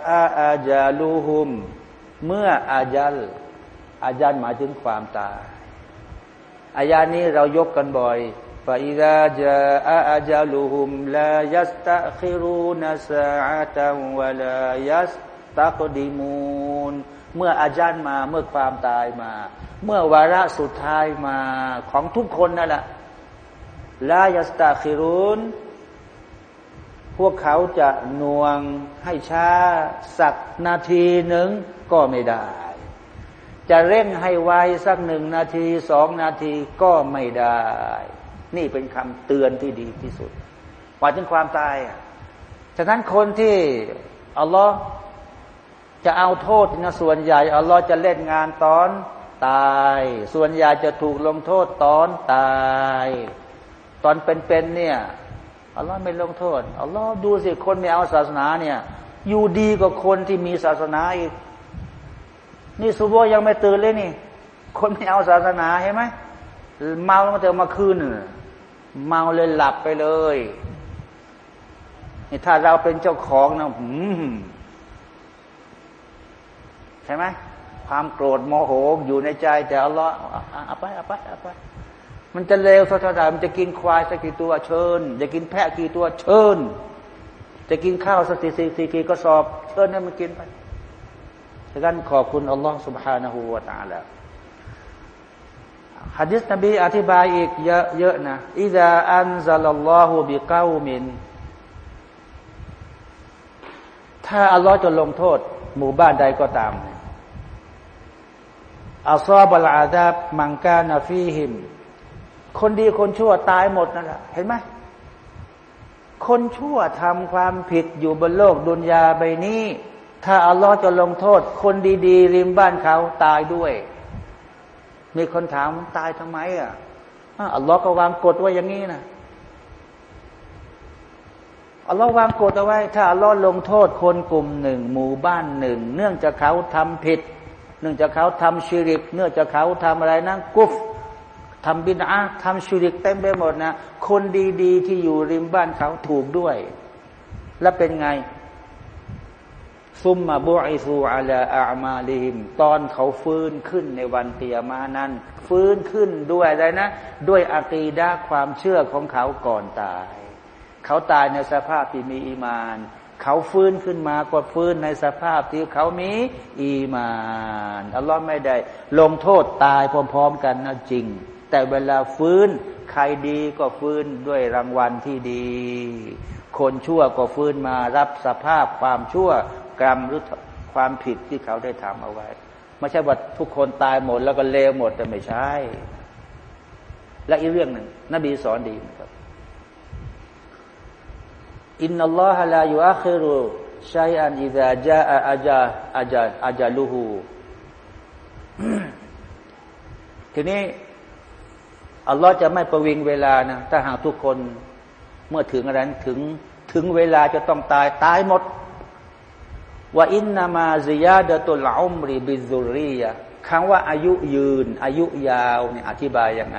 อาอาจาลูหุม เมื่ออาจัลอาจัลหมายถึงความตาย อายานี้เรายกกันบ่อยฟาอิดะจาอาจาลูหุมลายัสตะคิรูนัสอาตังวะลายัสตักดิมูนเมื่ออาจารย์มาเมื่อความตายมา เมื่อวาระสุดท้ายมาของทุกคนนั่นแหละลายัสตาคิรุนพวกเขาจะนวงให้ช้าสักนาทีหนึ่งก็ไม่ได้ จะเร่งให้ไวสักหนึ่งนาทีสองนาทีก็ไม่ได้ นี่เป็นคำเตือนที่ดีที่สุดว่ายถึงความตายฉะนั้นคนที่อัลลอฮ์จะเอาโทษนะส่วนใหญ่อัลลอฮ์จะเล่นงานตอนตาย ส่วนใหญ่จะถูกลงโทษตอนตาย ตอนเป็นๆเนี่ยอัลลอฮ์ไม่ลงโทษอัลลอฮ์ดูสิคนไม่เอาศาสนาเนี่ย อยู่ดีกว่าคนที่มีศาสนาอีก นี่สุโบยังไม่ตื่นเลยนี่ คนไม่เอาศาสนาเห็นไหมเมามาเตอมาคืนเมาเลยหลับไปเลยนี่ถ้าเราเป็นเจ้าของนะหืมใช่ไหมความโกรธโมโหอยู่ในใจแต่อัลลอเอาไปเอาไปเอาไปมันจะเลวเท่าไหร่มันจะกินควายสักกี่ตัวเชิญจะกินแพะกี่ตัวเชิญ จะกินข้าวสักสี่สี่สี่กี่ก็สอบ เชิญให้มันกินไป ดังนั้นขอบคุณอัลลอฮ์ سبحانه และ تعالى ฮะดิษนบีอธิบายอีกเยอะเยอะนะอิดาอันซัลลัลลอฮุบิกามิน ถ้าอัลลอฮ์จะลงโทษ หมู่บ้านใดก็ตามอัลซาบัลอาดาบมังกานาฟีหิมคนดีคนชั่วตายหมดนั่นแหละเห็นไหมคนชั่วทำความผิดอยู่บนโลกดุนยาใบนี้ ถ้าอัลลอฮ์จะลงโทษ คนดีๆ ริมบ้านเขาตายด้วย มีคนถามตายทำไมอะอัลลอฮ์ก็วางกฎไว้อย่างนี้นะอัลลอฮ์วางกฎเอาไว้ ถ้าอัลลอฮ์ลงโทษคนกลุ่มหนึ่ง หมู่บ้านหนึ่ง เนื่องจากเขาทำผิด เนื่องจากเขาทำชิริก เนื่องจากเขาทำอะไรนะกุฟทำบินอาทำชุริกเต็มไปหมดนะ คนดีๆ ที่อยู่ริมบ้านเขาถูกด้วย แล้วเป็นไง ซุมมาบุอิซูอาลาอามาลิมตอนเขาฟื้นขึ้นในวันเตียมานั้น ฟื้นขึ้นด้วยอะไรนะ ด้วยอากีดาความเชื่อของเขาก่อนตาย เขาตายในสภาพที่มีอีมาน เขาฟื้นขึ้นมาก็ฟื้นในสภาพที่เขามีอีมานอัลลอฮ์ไม่ได้ ลงโทษตายพร้อมๆ กันนะจริง แต่เวลาฟื้นใครดีก็ฟื้นด้วยรางวัลที่ดี คนชั่วก็ฟื้นมารับสภาพความชั่ว กรรมหรือความผิดที่เขาได้ทำเอาไว้ ไม่ใช่ว่าทุกคนตายหมด แล้วก็เลวหมดแต่ไม่ใช่ และอีกเรื่องหนึ่งนบีสอนดีครับอินนัลลอฮะลายูอัคิรุชัยอันอิดะจาอาจาอาจาอาจาลูฮูทีนี้อัลลอฮ์จะไม่ประวิงเวลานะถ้าหากทุกคนเมื่อถึงอะไรถึงถึงเวลาจะต้องตายตายหมด ว่าอินนามาซิยาดตุลอุมรีบิซุรียะคำว่าอายุยืน อายุยาวเนี่ยอธิบายยังไง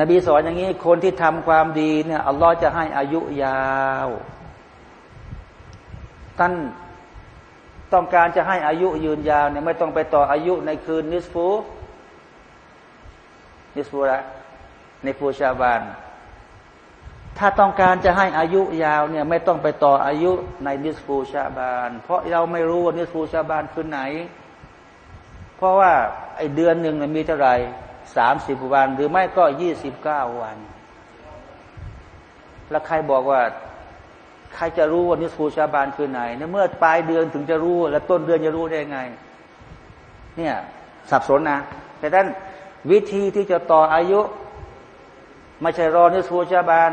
นบีสอนอย่างนี้คนที่ทำความดีเนี่ยอัลลอฮ์จะให้อายุยาวท่านต้องการจะให้อายุยืนยาวเนี่ยไม่ต้องไปต่ออายุในคืนนิสฟูนิสฟูระในฟูชาบาน ถ้าต้องการจะให้อายุยาวเนี่ยไม่ต้องไปต่ออายุในนิสฟูชาบาน เพราะเราไม่รู้ว่านิสฟูชาบานคือไหน เพราะว่าไอเดือนหนึ่งมีเท่าไหร่สามสิบวันหรือไม่ก็ยี่สิบเก้าวัน แล้วใครบอกว่า ใครจะรู้ว่านิสฟูชาบานคือไหนในเมื่อปลายเดือนถึงจะรู้ แล้วต้นเดือนจะรู้ได้ไง เนี่ยสับสนนะ แต่ท่านวิธีที่จะต่ออายุ ไม่ใช่รอนิสฟูชาบาน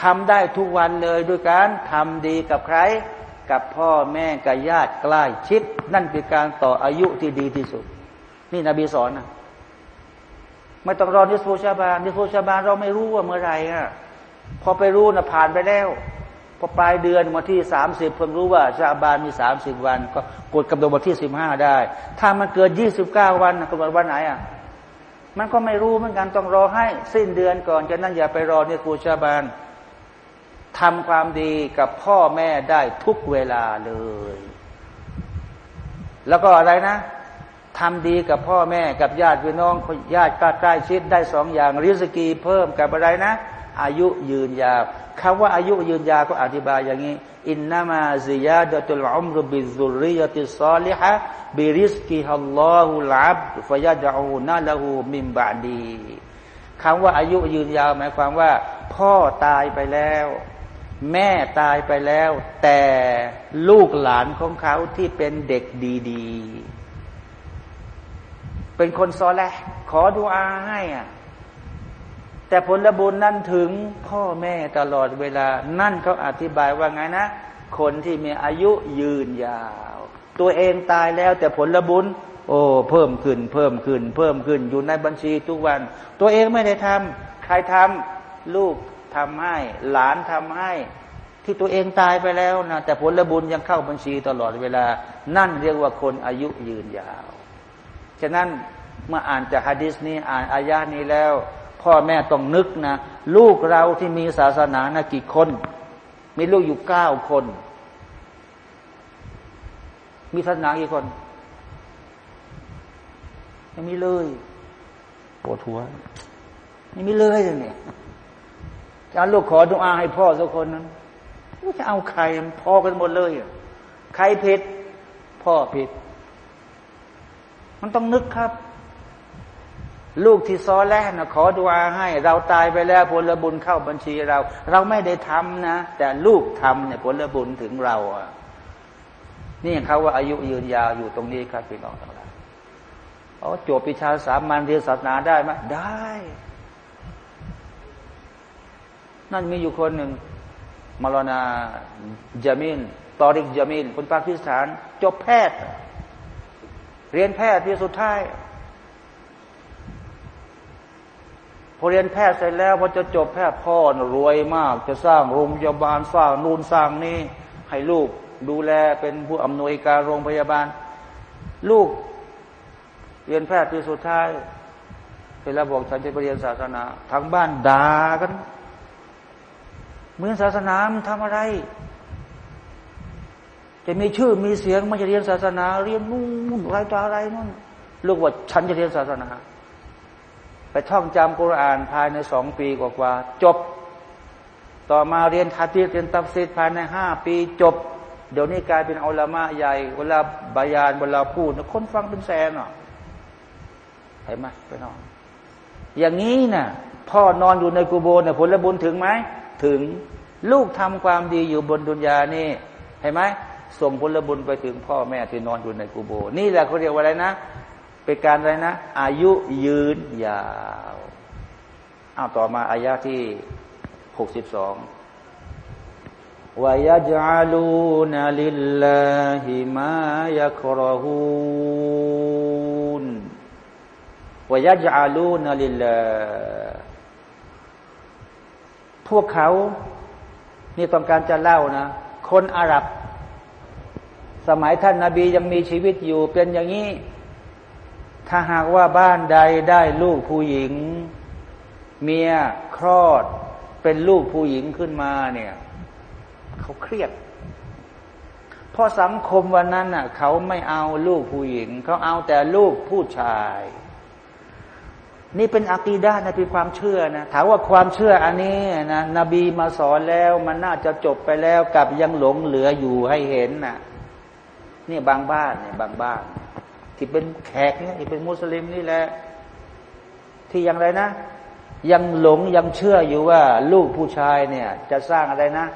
ทำได้ทุกวันเลยด้วยการทำดีกับใคร กับพ่อแม่กับญาติใกล้ชิด นั่นเป็นการต่ออายุที่ดีที่สุด นี่นบีสอนนะไม่ต้องรอนิสฟูชาบานนิสฟูชาบานเราไม่รู้ว่าเมื่อไรอะพอไปรู้นะผ่านไปแล้ว พอปลายเดือนวันที่สามสิบเพิ่งรู้ว่าชาบานมีสามสิบวัน ก็กดกำหนดวันที่สิบห้าได้ ถ้ามันเกิดยี่สิบเก้าวันกำหนดวันไหนอะมันก็ไม่รู้เหมือนกันต้องรอให้สิ้นเดือนก่อนจะนั้นอย่าไปรอเนี่ยกูชาบาน ทำความดีกับพ่อแม่ได้ทุกเวลาเลย แล้วก็อะไรนะทำดีกับพ่อแม่กับญาติพี่น้องญาติใกล้ชิดได้สองอย่างริสกีเพิ่มกับอะไรนะ อายุยืนยาวคำว่าอายุยืนยาวก็อธิบายอย่างนี้ อินนามาซิยาดตุลอุมรบิซุริยติซอลิฮะบิริสกิฮัลลอฮุลอับฟยาดอูนาละหูมิมบาดีคำว่าอายุยืนยาวหมายความว่า พ่อตายไปแล้ว แม่ตายไปแล้ว แต่ลูกหลานของเขาที่เป็นเด็กดีๆ เป็นคนซอแลขอดูอาให้อะแต่ผลบุญนั่นถึงพ่อแม่ตลอดเวลา นั่นเขาอธิบายว่าไงนะ คนที่มีอายุยืนยาว ตัวเองตายแล้วแต่ผลบุญ โอ้ เพิ่มขึ้น เพิ่มขึ้น เพิ่มขึ้นอยู่ในบัญชีทุกวัน ตัวเองไม่ได้ทำใครทำลูก ทำให้ หลานทำให้ ที่ตัวเองตายไปแล้วนะแต่ผลบุญยังเข้าบัญชีตลอดเวลา นั่นเรียกว่าคนอายุยืนยาว ฉะนั้นเมื่ออ่านจากฮะดิษนี้อ่านอายานี้แล้ว พ่อแม่ต้องนึกนะ ลูกเราที่มีศาสนานะกี่คน มีลูกอยู่เก้าคน มีศาสนากี่คนไม่มีเลยปวดหัวไม่มีเลยเนี่ย จะลูกขอดุอาให้พ่อสักคนนั้นจะเอาใครพ่อกันหมดเลยใครผิด พ่อผิด มันต้องนึกครับ ลูกที่ซ้อแลนะขอดุอาให้ เราตายไปแล้วผลบุญเข้าบัญชีเรา เราไม่ได้ทำนะ แต่ลูกทำเนี่ยผลบุญถึงเราอะนี่เขาว่าอายุยืนยาวอยู่ตรงนี้ครับพี่น้องทั้งหลายอ๋อจบปิชาสามัญเรียนศาสนาได้ไหมได้ นั่นมีอยู่คนหนึ่งมาลนาจามินตอริกจามินคนปากีสถาน จบแพทย์ เรียนแพทย์ที่สุดท้ายพอเรียนแพทย์เสร็จแล้วพอจะจบแพทย์พ่อรวยมาก จะสร้างโรงพยาบาลสร้างนูนสร้างนี่ให้ลูกดูแลเป็นผู้อำนวยการโรงพยาบาล ลูกเรียนแพทย์ปีสุดท้ายเวลาบอกฉันจะไปเรียนศาสนาทางบ้านด่ากัน เหมือนศาสนามันทำอะไร จะมีชื่อมีเสียงมันจะเรียนศาสนา เรียนนู่นอะไรต่ออะไรนู่นลูกว่าฉันจะเรียนศาสนา ไปท่องจำกุรอานภายในสองปีกว่าจบ ต่อมาเรียนทัดีเรียนตัฟซีดภายในห้าปีจบ เดี๋ยวนี้กลายเป็นอัลลามะใหญ่เวลาบายานเวลาพูดคนฟังเป็นแสนอะเห็นไหมไปนอนอย่างนี้นะ่ะพ่อนอนอยู่ในกูโบเนี่ยผลบุญถึงไหม ถึง ลูกทำความดีอยู่บนดุนยานี่เห็นไหมส่งผลบุญไปถึงพ่อแม่ที่นอนอยู่ในกูโบ นี่แหละเขาเรียกว่าอะไรนะ เป็นการอะไรนะ อายุยืนยาวเอาต่อมาอายาที่หกสิบสองวายาจัลูนาลิลลาฮิมายะครฮูนวายาจัลูนาลิลลา พวกเขานี่ต้องการจะเล่านะ คนอาหรับ สมัยท่านนาบียังมีชีวิตอยู่เป็นอย่างนี้ ถ้าหากว่าบ้านใดได้ลูกผู้หญิง เมียคลอด เป็นลูกผู้หญิงขึ้นมาเนี่ยเขาเครียดเพราะสังคมวันนั้นน่ะ เขาไม่เอาลูกผู้หญิง เขาเอาแต่ลูกผู้ชาย นี่เป็นอะกีดานะเป็นความเชื่อนะถามว่าความเชื่ออันนี้นะนบีมาสอนแล้วมันน่าจะจบไปแล้วกับยังหลงเหลืออยู่ให้เห็นนะนี่บางบ้านเนี่ยบางบ้าน ที่เป็นแขกเนี่ยที่เป็นมุสลิมนี่แหละ ที่ยังไรนะ ยังหลงยังเชื่ออยู่ว่า ลูกผู้ชายเนี่ย จะสร้างอะไรนะ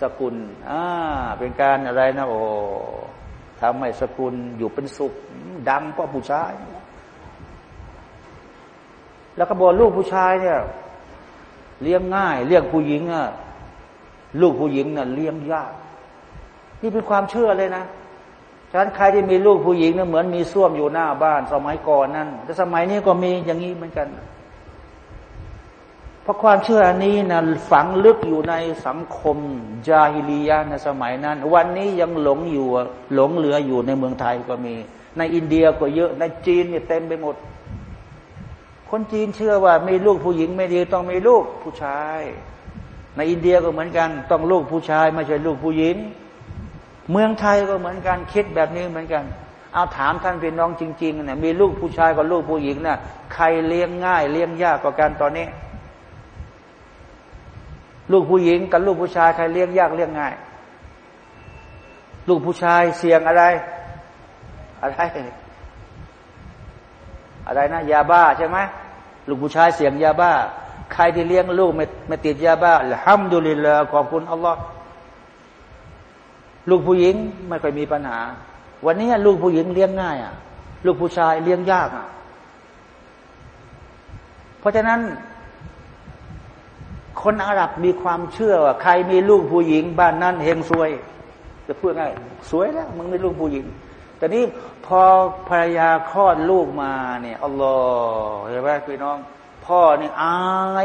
สกุลอ่าเป็นการอะไรนะ โอ้ทำให้สกุลอยู่เป็นสุขดังเพราะผู้ชาย แล้วก็บอกลูกผู้ชายเนี่ย เลี้ยงง่าย เลี้ยงผู้หญิงอะลูกผู้หญิงน่ะเลี้ยงยาก นี่เป็นความเชื่อเลยนะฉะนั้นใครที่มีลูกผู้หญิงเนี่ยเหมือนมีส้วมอยู่หน้าบ้าน สมัยก่อนนั่นแต่สมัยนี้ก็มีอย่างนี้เหมือนกันเพราะความเชื่ออันนี้นะฝังลึกอยู่ในสังคมจาฮิลียะในสมัยนั้น วันนี้ยังหลงอยู่หลงเหลืออยู่ในเมืองไทยก็มี ในอินเดียก็เยอะในจีนเนี่ยเต็มไปหมด คนจีนเชื่อว่ามีลูกผู้หญิงไม่ดีต้องมีลูกผู้ชาย ในอินเดียก็เหมือนกัน ต้องลูกผู้ชายไม่ใช่ลูกผู้หญิง เมืองไทยก็เหมือนกันคิดแบบนี้เหมือนกัน เอาถามท่านพี่น้องจริงๆเนี่ยมีลูกผู้ชายกับลูกผู้หญิงนะ่ะใครเลี้ยงง่าย เลี้ยงยากกว่ากันตอนนี้ ลูกผู้หญิงกับลูกผู้ชายใครเลี้ยงยากเลี้ยงง่าย ลูกผู้ชายเสี่ยงอะไร อะไร อะไรนะยาบ้าใช่ไหมลูกผู้ชายเสียงยาบ้า ใครที่เลี้ยงลูกไม่ไม่ติดยาบ้าห้ามดุลิลขอบคุณอัลลอฮ์ลูกผู้หญิงไม่ค่อยมีปัญหา วันนี้ลูกผู้หญิงเลี้ยงง่ายอะ ลูกผู้ชายเลี้ยงยากอะ เพราะฉะนั้น คนอาหรับมีความเชื่อว่าใครมีลูกผู้หญิง บ้านนั้นเฮงซวย จะพูดง่ายสวยแล้วมึงมีลูกผู้หญิง แต่นี้พอภรรยาคลอดลูกมาเนี่ยอัลลอฮ์เห็นไหมพี่น้อง พ่อเนี่ยอา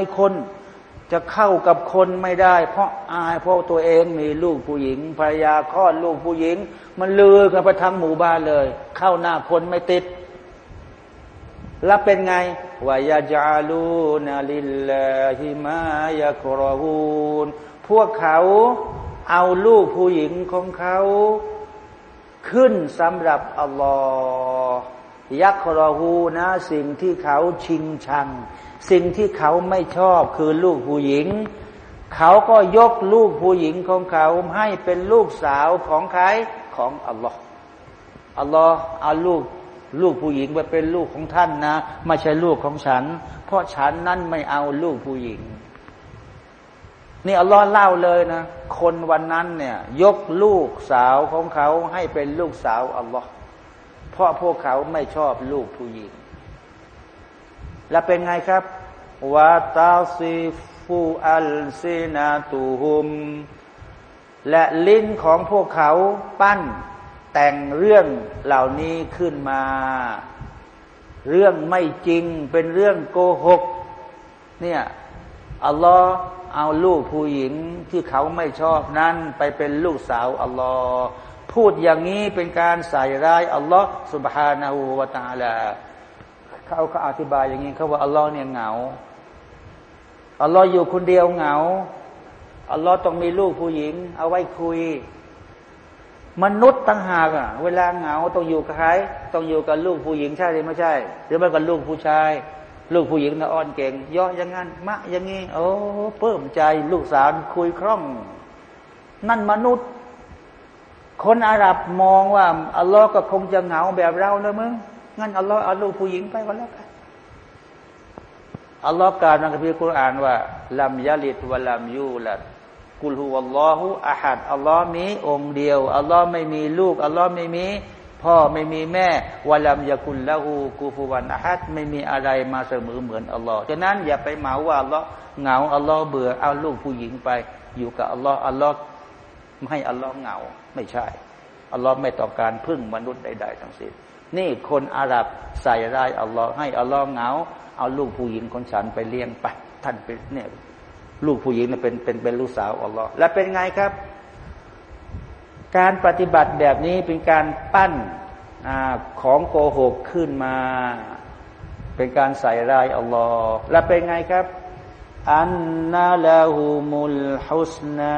ยคน จะเข้ากับคนไม่ได้ เพราะอายเพราะตัวเองมีลูกผู้หญิงภรรยาคลอดลูกผู้หญิง มันลือกันไปทั้งหมู่บ้านเลย เข้าหน้าคนไม่ติด แล้วเป็นไงวายาจาลูนาลิลลาฮิมายากรอฮูนพวกเขาเอาลูกผู้หญิงของเขา ขึ้นสำหรับอัลลอฮ์ยักรอฮูนะสิ่งที่เขาชิงชัง สิ่งที่เขาไม่ชอบคือลูกผู้หญิง เขาก็ยกลูกผู้หญิงของเขาให้เป็นลูกสาวของใครของอัลลอฮ์อัลลอฮ์เอาลูกลูกผู้หญิงไปเป็นลูกของท่านนะไม่ใช่ลูกของฉัน เพราะฉันนั้นไม่เอาลูกผู้หญิง นี่อัลลอฮ์เล่าเลยนะ คนวันนั้นเนี่ย ยกลูกสาวของเขาให้เป็นลูกสาวอัลลอฮ์เพราะพวกเขาไม่ชอบลูกผู้หญิง แล้วเป็นไงครับวาตาซิฟูอัลซินาตูฮุม และลิ้นของพวกเขาปั้นแต่งเรื่องเหล่านี้ขึ้นมา เรื่องไม่จริงเป็นเรื่องโกหก เนี่ยอัลลอฮ์ เอาลูกผู้หญิงที่เขาไม่ชอบนั้นไปเป็นลูกสาวอัลลอฮ์พูดอย่างนี้เป็นการใส่ร้ายอัลลอฮ์สุบฮานาหูวาตาลาเขาเขาอธิบายอย่างนี้เขาว่าอัลลอฮ์เนี่ยเหงาอัลลอฮ์อยู่คนเดียวเหงาอัลลอฮ์ต้องมีลูกผู้หญิง เอาไว้คุย มนุษย์ตั้งหากอะ เวลาเหงาต้องอยู่กับใครต้องอยู่กับลูกผู้หญิงใช่หรือไม่ใช่ หรือไม่กับลูกผู้ชาย ลูกผู้หญิงนะอ่อนเก่งย่ออย่างงั้น มะอย่างงี้ โอ้เพิ่มใจ ลูกสาวคุยคล่อง นั่นมนุษย์ คนอาหรับมองว่าอัลลอฮ์ก็คงจะเหงาแบบเราเลยมึงงั้นอัลลอฮ์เอาลูกผู้หญิงไปก็แล้วกันอัลลอฮ์กล่าวในคัมภีร์คุรอานว่าลัมยาลิดวะลัมยูลัดกุลฮุวัลลอฮุอะฮัดอัลลอฮ์มีองค์เดียว อัลลอฮ์ไม่มีลูก อัลลอฮ์ไม่มี พ่อไม่มีแม่วลัมยากุลละหูกูฟูวันอาฮัดไม่มีอะไรมาเสมอเหมือนอัลลอฮ์ฉะนั้นอย่าไปเหมาว่าอัลลอฮ์เหงาอัลลอฮ์เบื่อเอาลูกผู้หญิงไป อยู่กับอัลลอฮ์อัลลอฮ์ไม่ให้อัลลอฮ์เหงาไม่ใช่อัลลอฮ์ไม่ต้องการพึ่งมนุษย์ใดๆทั้งสิ้นนี่คนอาหรับใส่ร้ายอัลลอฮ์ให้อัลลอฮ์เหงา เอาลูกผู้หญิงคนฉันไปเลี้ยงไปท่านเป็นเนี่ยลูกผู้หญิงเป็นเป็นเป็นลูกสาวอัลลอฮ์และเป็นไงครับ การปฏิบัติแบบนี้เป็นการปั้นอของโกหกขึ้นมา เป็นการใส่ร้ายอัลลอฮ์และเป็นไงครับ อันนาลาหูมุลฮุสนา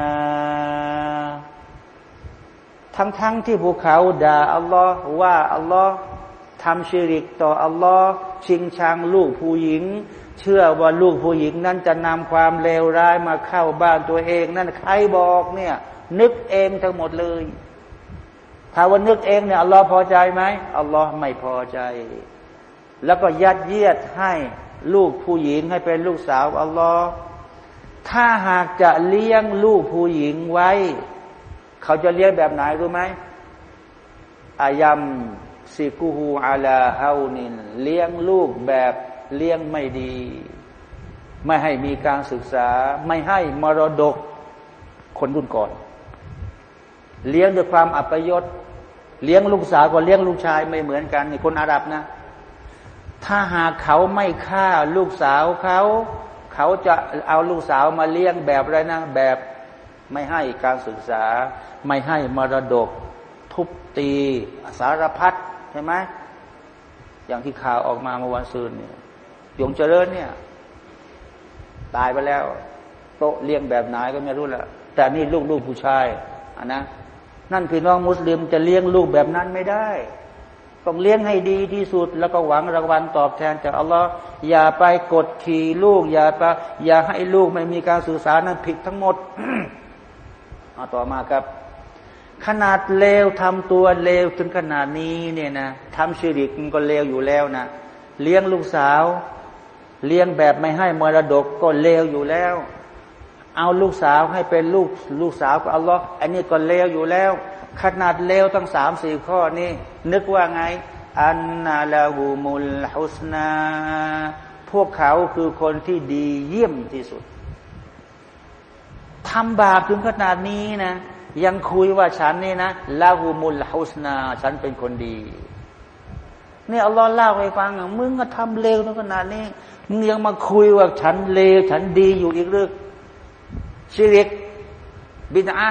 ทั้งๆทที่พวกเขาด่าอัลลอฮ์ว่าอัลลอฮ์ทำชิริกต่ออัลลอฮ์ชิงชังลูกผู้หญิง เชื่อว่าลูกผู้หญิงนั้นจะนำความเลวร้ายมาเข้าบ้านตัวเอง นั่นใครบอกเนี่ย นึกเองทั้งหมดเลย ถ้าว่านึกเองเนี่ยอัลลอฮ์พอใจไหมอัลลอฮ์ไม่พอใจ แล้วก็ยัดเยียดให้ลูกผู้หญิงให้เป็นลูกสาวอัลลอฮ์ถ้าหากจะเลี้ยงลูกผู้หญิงไว้ เขาจะเลี้ยงแบบไหนรู้ไหมอายัมซิกูฮูอาลาฮานิน เลี้ยงลูกแบบเลี้ยงไม่ดี ไม่ให้มีการศึกษา ไม่ให้มรดกคนรุ่นก่อน เลี้ยงด้วยความอัปยศเลี้ยงลูกสาวกับเลี้ยงลูกชายไม่เหมือนกันนี่คนอาหรับนะ ถ้าหากเขาไม่ฆ่าลูกสาวเขาเขาจะเอาลูกสาวมาเลี้ยงแบบไรนะ แบบไม่ให้การศึกษา ไม่ให้มรดก ทุบตีสารพัดใช่ไหมอย่างที่ข่าวออกมาเมื่อวันซืนเนี่ยยงเจริญเนี่ย ตายไปแล้ว โตเลี้ยงแบบไหนก็ไม่รู้ละแต่นี่ลูกลูกผู้ชายอะนะ นั่นคือน้องมุสลิมจะเลี้ยงลูกแบบนั้นไม่ได้ ต้องเลี้ยงให้ดีที่สุด แล้วก็หวังรางวัลตอบแทนจากอัลลอฮ์อย่าไปกดขี่ลูก อย่าไปอย่าให้ลูกไม่มีการสื่อสารนั้นผิดทั้งหมดเอาต่อมาครับ ขนาดเลวทำตัวเลวถึงขนาดนี้เนี่ยนะทำชีริกมันก็เลวอยู่แล้วนะเลี้ยงลูกสาว เลี้ยงแบบไม่ให้มรดกก็เลวอยู่แล้ว เอาลูกสาวให้เป็นลูกลูกสาวก็อัลลอฮ์อันนี้ก็เลวอยู่แล้ว ขนาดเลวตั้งสามสี่ข้อนี้นึกว่าไง อันนาลาหูมุลฮุสนาพวกเขาคือคนที่ดีเยี่ยมที่สุดทำบาปถึงขนาดนี้นะ ยังคุยว่าฉันนี่นะลาหูมุลฮุสนา ฉันเป็นคนดีนี่อัลลอฮ์เล่าให้ฟังมึงก็ทำเลวถึงขนาดนี้มึงยังมาคุยว่าฉันเลวฉันดีอยู่อีกหรือ ชิริก บิดา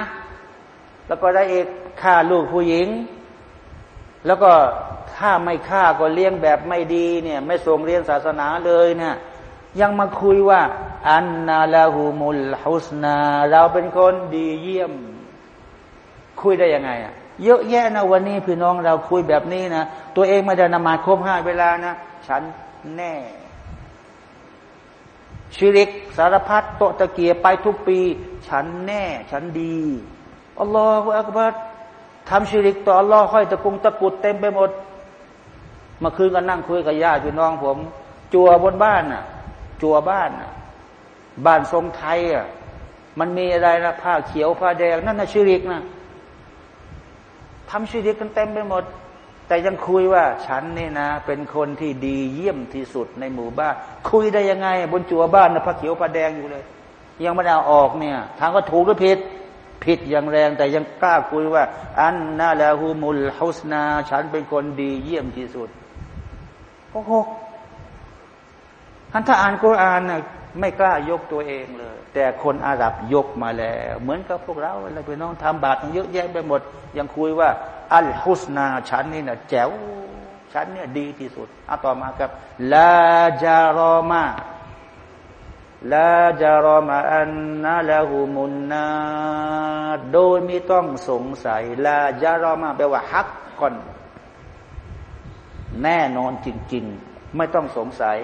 แล้วก็ได้เอกฆ่าลูกผู้หญิง แล้วก็ถ้าไม่ฆ่าก็เลี้ยงแบบไม่ดีเนี่ย ไม่ส่งเรียนศาสนาเลยเนี่ยยังมาคุยว่า อันนาลาหูมุลฮุสนา เราเป็นคนดีเยี่ยม คุยได้ยังไงอะเยอะแยะนะวันนี้พี่น้องเราคุยแบบนี้นะ ตัวเองไม่ได้นมาครบห้าเวลานะ ฉันแน่ ชิริก สารพัดโตตะเกียไปทุกปี ฉันแน่ ฉันดีอัลลอฮฺอักบัดทำชิริกต่ออัลลอฮ์ห้อยตะกุงตะกุดเต็มไปหมดเมื่อคืนก็นั่งคุยกับญาติพี่น้องผม จัวบนบ้านน่ะ จัวบ้านน่ะ บ้านทรงไทยอะมันมีอะไรนะผ้าเขียวผ้าแดงนั่นน่ะชิริกนะทำชีวิตกันเต็มไปหมด แต่ยังคุยว่าฉันนี่นะ เป็นคนที่ดีเยี่ยมที่สุดในหมู่บ้าน คุยได้ยังไง บนจัวบ้านนะพระเขียวพระแดงอยู่เลย ยังไม่เอาออกเนี่ยทางก็ถูกหรือผิดผิดอย่างแรง แต่ยังกล้าคุยว่า อันนาลาฮูมุลฮุสนา ฉันเป็นคนดีเยี่ยมที่สุดโอ้โหท่านถ้าอ่านกุรอานนะไม่กล้ายกตัวเองเลย แต่คนอาหรับยกมาแล้ว เหมือนกับพวกเราอะไรไปน้องทำบาปเยอะแยะไปหมด ยังคุยว่า อัลฮุสนาฉันนี่นะแจ๋วฉันเนี่ยดีที่สุดเอาต่อมาครับลาจารอมาลาจารอมาอันนาละหูมุนนาโดยไม่ต้องสงสัยลาจารอมาแปลว่าฮักก่อน แน่นอนจริง ๆ ไม่ต้องสงสัย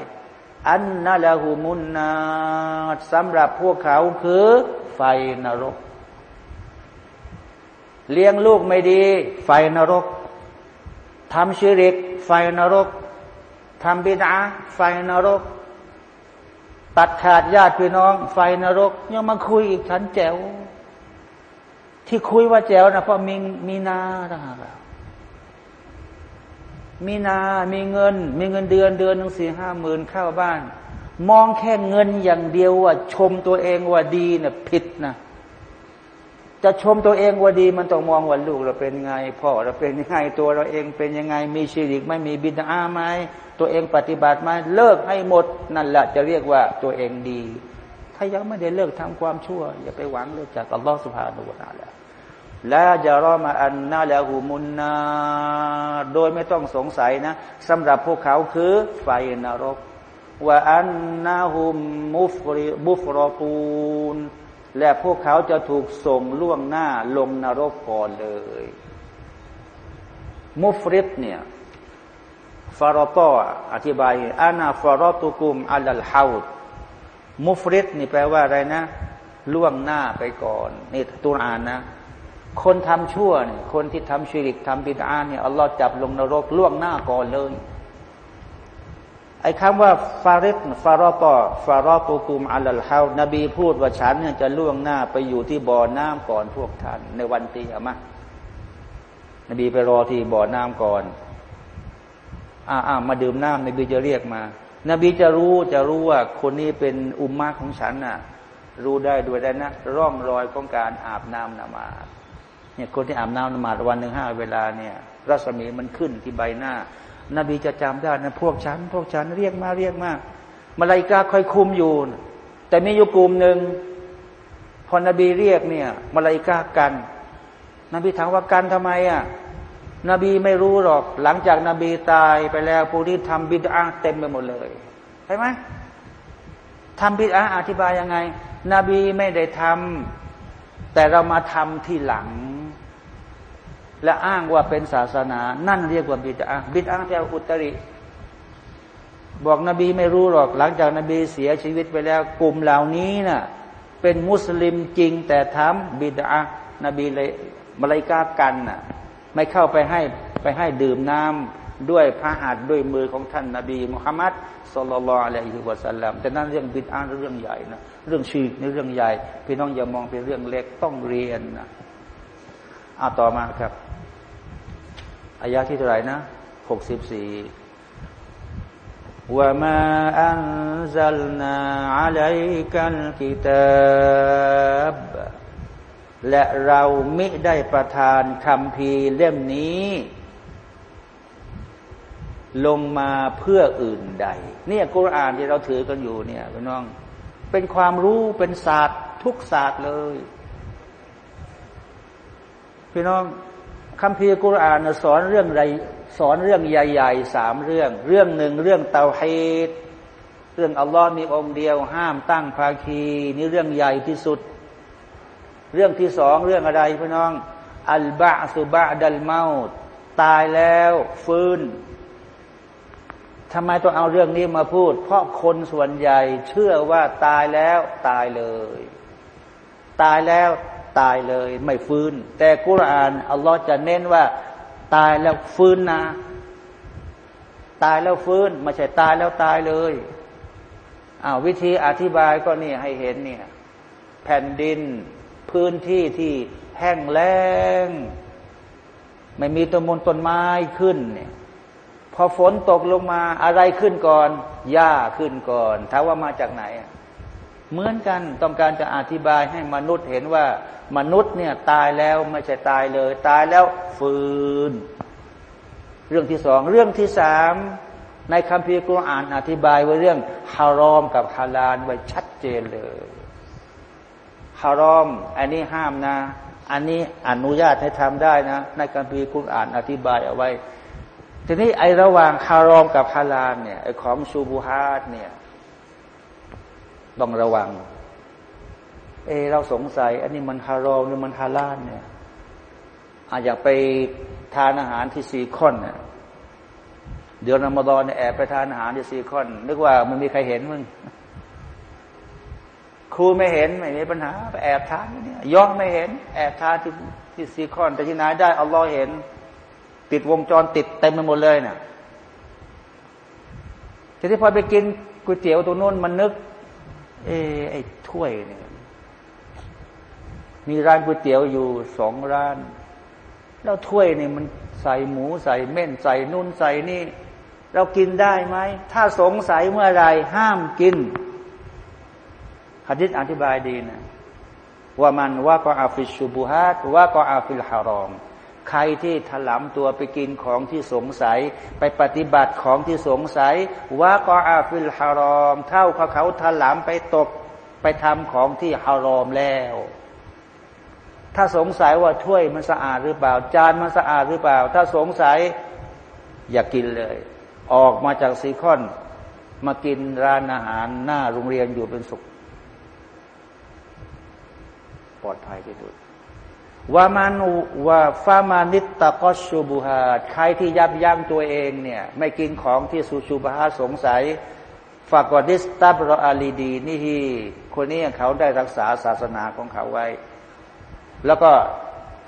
อันนาละหูมุนนาสำหรับพวกเขาคือไฟนรก เลี้ยงลูกไม่ดี ไฟนรกทำชิริก ไฟนรกทำบิดาไฟนรก ตัดขาดญาติพี่น้อง ไฟนรก ยังมาคุยอีกฉันแจ๋ว ที่คุยว่าแจ๋วนะเพราะมีมีนาต่างหาก มีนา มีเงิน มีเงินเดือนเดือนหนึ่งสี่ห้าหมื่นเข้าบ้าน มองแค่เงินอย่างเดียวว่า ชมตัวเองว่าดีนะ่ยผิดนะจะชมตัวเองว่าดี มันต้องมองว่าลูกเราเป็นไงพ่อเราเป็นยังไงตัวเราเองเป็นยังไง มีชีริกไม่มีบิดาไหมตัวเองปฏิบัติไหมเลิกให้หมดนั่นแหละจะเรียกว่าตัวเองดี ถ้ายังไม่ได้เลิกทำความชั่ว อย่าไปหวังเลิกจากอัลลอฮฺสุบฮานุวะตาละละจะรอมาอันนาละหูมุนนาโดยไม่ต้องสงสัยนะสำหรับพวกเขาคือไฟนรกว่าอันนาหุมมุฟริบุฟรอปูนและพวกเขาจะถูกส่งล่วงหน้าลงนรกก่อนเลย มุฟริดเนี่ยฟารตออธิบายอานาฟารตุกุมอัลลฮาวดมุฟริดนี่แปลว่าอะไรนะ ล่วงหน้าไปก่อน นี่ตุนอ่านนะ คนทำชั่วเนี่ยคนที่ทำชีริกทำบิดาเนี่ยอัลลอฮ์จับลงนรกล่วงหน้าก่อนเลย ไอ้คำว่าฟาริดฟารอตอฟารอตุกุมอัลลฮาวนบีพูดว่าฉันเนี่ยจะล่วงหน้าไปอยู่ที่บ่อน้ำก่อนพวกท่าน ในวันตีอะมะนบีไปรอที่บ่อน้ำก่อนอ่าอามาดื่มน้ำนบีจะเรียกมา นบีจะรู้จะรู้ว่าคนนี้เป็นอุมมาของฉันน่ะ รู้ได้ด้วยได้นะ ร่องรอยของการอาบน้ำนมา เนี่ยคนที่อาบน้ำนมาวันหนึ่งห้าเวลาเนี่ยรัศมีมันขึ้นที่ใบหน้า นบีจะจำได้นะพวกฉัน พวกฉันเรียกมาเรียกมามาลายกาคอยคุมอยู่ แต่มีอยู่กลุ่มหนึ่งพอนบีเรียกเนี่ยมาลายกากัน นบีถามว่ากันทำไมอะนบีไม่รู้หรอก หลังจากนบีตายไปแล้วผู้ที่ทำบิดาเต็มไปหมดเลยใช่ไหมทำบิดาอธิบายยังไง นบีไม่ได้ทำ แต่เรามาทำที่หลัง และอ้างว่าเป็นศาสนา นั่นเรียกว่าบิดาบิดาแปลอุตริ บอกนบีไม่รู้หรอก หลังจากนบีเสียชีวิตไปแล้ว กลุ่มเหล่านี้นะ่ะ เป็นมุสลิมจริง แต่ทำบิดานบีเลยมาลายกากันน่ะ ไม่เข้าไปให้ไปให้ดื่มน้ำ ด้วยพระหัตถ์ด้วยมือของท่านนาบีมุฮัมมัดสุลลัลอะลัยฮิวะสัลลัมแต่นั่นเรื่องบิดาเรื่องใหญ่นะเรื่องชีกในเรื่องใหญ่ พี่น้องอย่ามองเป็นเรื่องเล็กต้องเรียนนะเอาต่อมาครับอายะที่เท่าไหร่นะหกสิบสี่ว่ามาอันซัลนาอะลัยกันกิตาบและเราไมิได้ประทานคำพีเล่มนี้ ลงมาเพื่ออื่นใด เนี่ยกุรอานที่เราถือกันอยู่เนี่ยพี่น้อง เป็นความรู้เป็นศาสตร์ทุกศาสตร์เลย พี่น้องคำพีกุรอานสอนเรื่องไรสอนเรื่องใหญ่ๆสามเรื่อง เรื่องหนึ่งเรื่องเตาฮีดเรื่องอัลลอฮ์มีองค์เดียว ห้ามตั้งภาคี นี่เรื่องใหญ่ที่สุด เรื่องที่สองเรื่องอะไรพี่น้อง อัลบะสุบะดัลเมาตายแล้ว ฟื้น ทำไมต้องเอาเรื่องนี้มาพูด เพราะคนส่วนใหญ่เชื่อว่าตายแล้วตายเลย ตายแล้วตายเลยไม่ฟื้น แต่กุรอานอัลลอฮ์จะเน้นว่า ตายแล้วฟื้นนะ ตายแล้วฟื้นไม่ใช่ตายแล้วตายเลยอ้าววิธีอธิบายก็นี่ให้เห็นเนี่ยแผ่นดินพื้นที่ที่แห้งแล้ง ไม่มีต้นมนต้นไม้ขึ้นเนี่ย อฝนตกลงมาอะไรขึ้นก่อนหญ้าขึ้นก่อนถามว่ามาจากไหน เหมือนกันต้องการจะอธิบายให้มนุษย์เห็นว่ามนุษย์เนี่ยตายแล้วไม่ใช่ตายเลย ตายแล้วฟื้น เรื่องที่สองเรื่องที่สามในคัมภีร์กุรอานอธิบายไว้เรื่องฮารอมกับฮาลาลไว้ชัดเจนเลยฮารอม อันนี้ห้ามนะ อันนี้อนุญาตให้ทำได้นะ ในคัมภีร์กุรอานอธิบายเอาไว้ ทีนี้ไอระหว่างฮารอมกับฮาลาลเนี่ยไอของชูบูฮาดเนี่ยต้องระวัง เอ เราสงสัย อันนี้มันฮารอมหรือมันฮาลาลเนี่ยอาจอยากไปทานอาหารที่ซีคอนเนี่ยเดือนอมฎอนเนี่ยแอบไปทานอาหารที่ซีคอน นึกว่ามันมีใครเห็นมึง ครูไม่เห็นไม่มีปัญหาไปแอบทานเนี่ยย่องไม่เห็น แอบทานที่ที่ซีคอน แต่ที่ไหนได้อัลลอฮ์เห็น ติดวงจรติดเต็มไปหมดเลยเนี่ยทีที่พอไปกินก๋วยเตี๋ยวตัวนู้นมันนึกเอไอ้ถ้วยเนี่ยมีร้านก๋วยเตี๋ยวอยู่สองร้าน แล้วถ้วยนี่มันใส่หมูใส่เม่นใส่นุ่นใส่นี่ เรากินได้ไหม ถ้าสงสัยเมื่อไรห้ามกินฮะดิษอธิบายดีนะومن وقع في الشبهات وقع في الحرام ใครที่ถลำตัวไปกินของที่สงสัย ไปปฏิบัติของที่สงสัยว่าก็อาฟิลฮารอม เท่ากับเขาถลำไปตกไปทำของที่ฮารอมแล้ว ถ้าสงสัยว่าถ้วยมันสะอาดหรือเปล่า จานมันสะอาดหรือเปล่า ถ้าสงสัยอย่ากกินเลย ออกมาจากซีคอนมากินร้านอาหารหน้าโรงเรียนอยู่เป็นสุข ปลอดภัยที่สุด ว่ามันว่าفمن اتقى الشبهاتใครที่ยับยั้งตัวเองเนี่ย ไม่กินของที่شبهةสงสัยفقد استبرأ لدينهคนนี้เขาได้รักษาศาสนาของเขาไว้ แล้วก็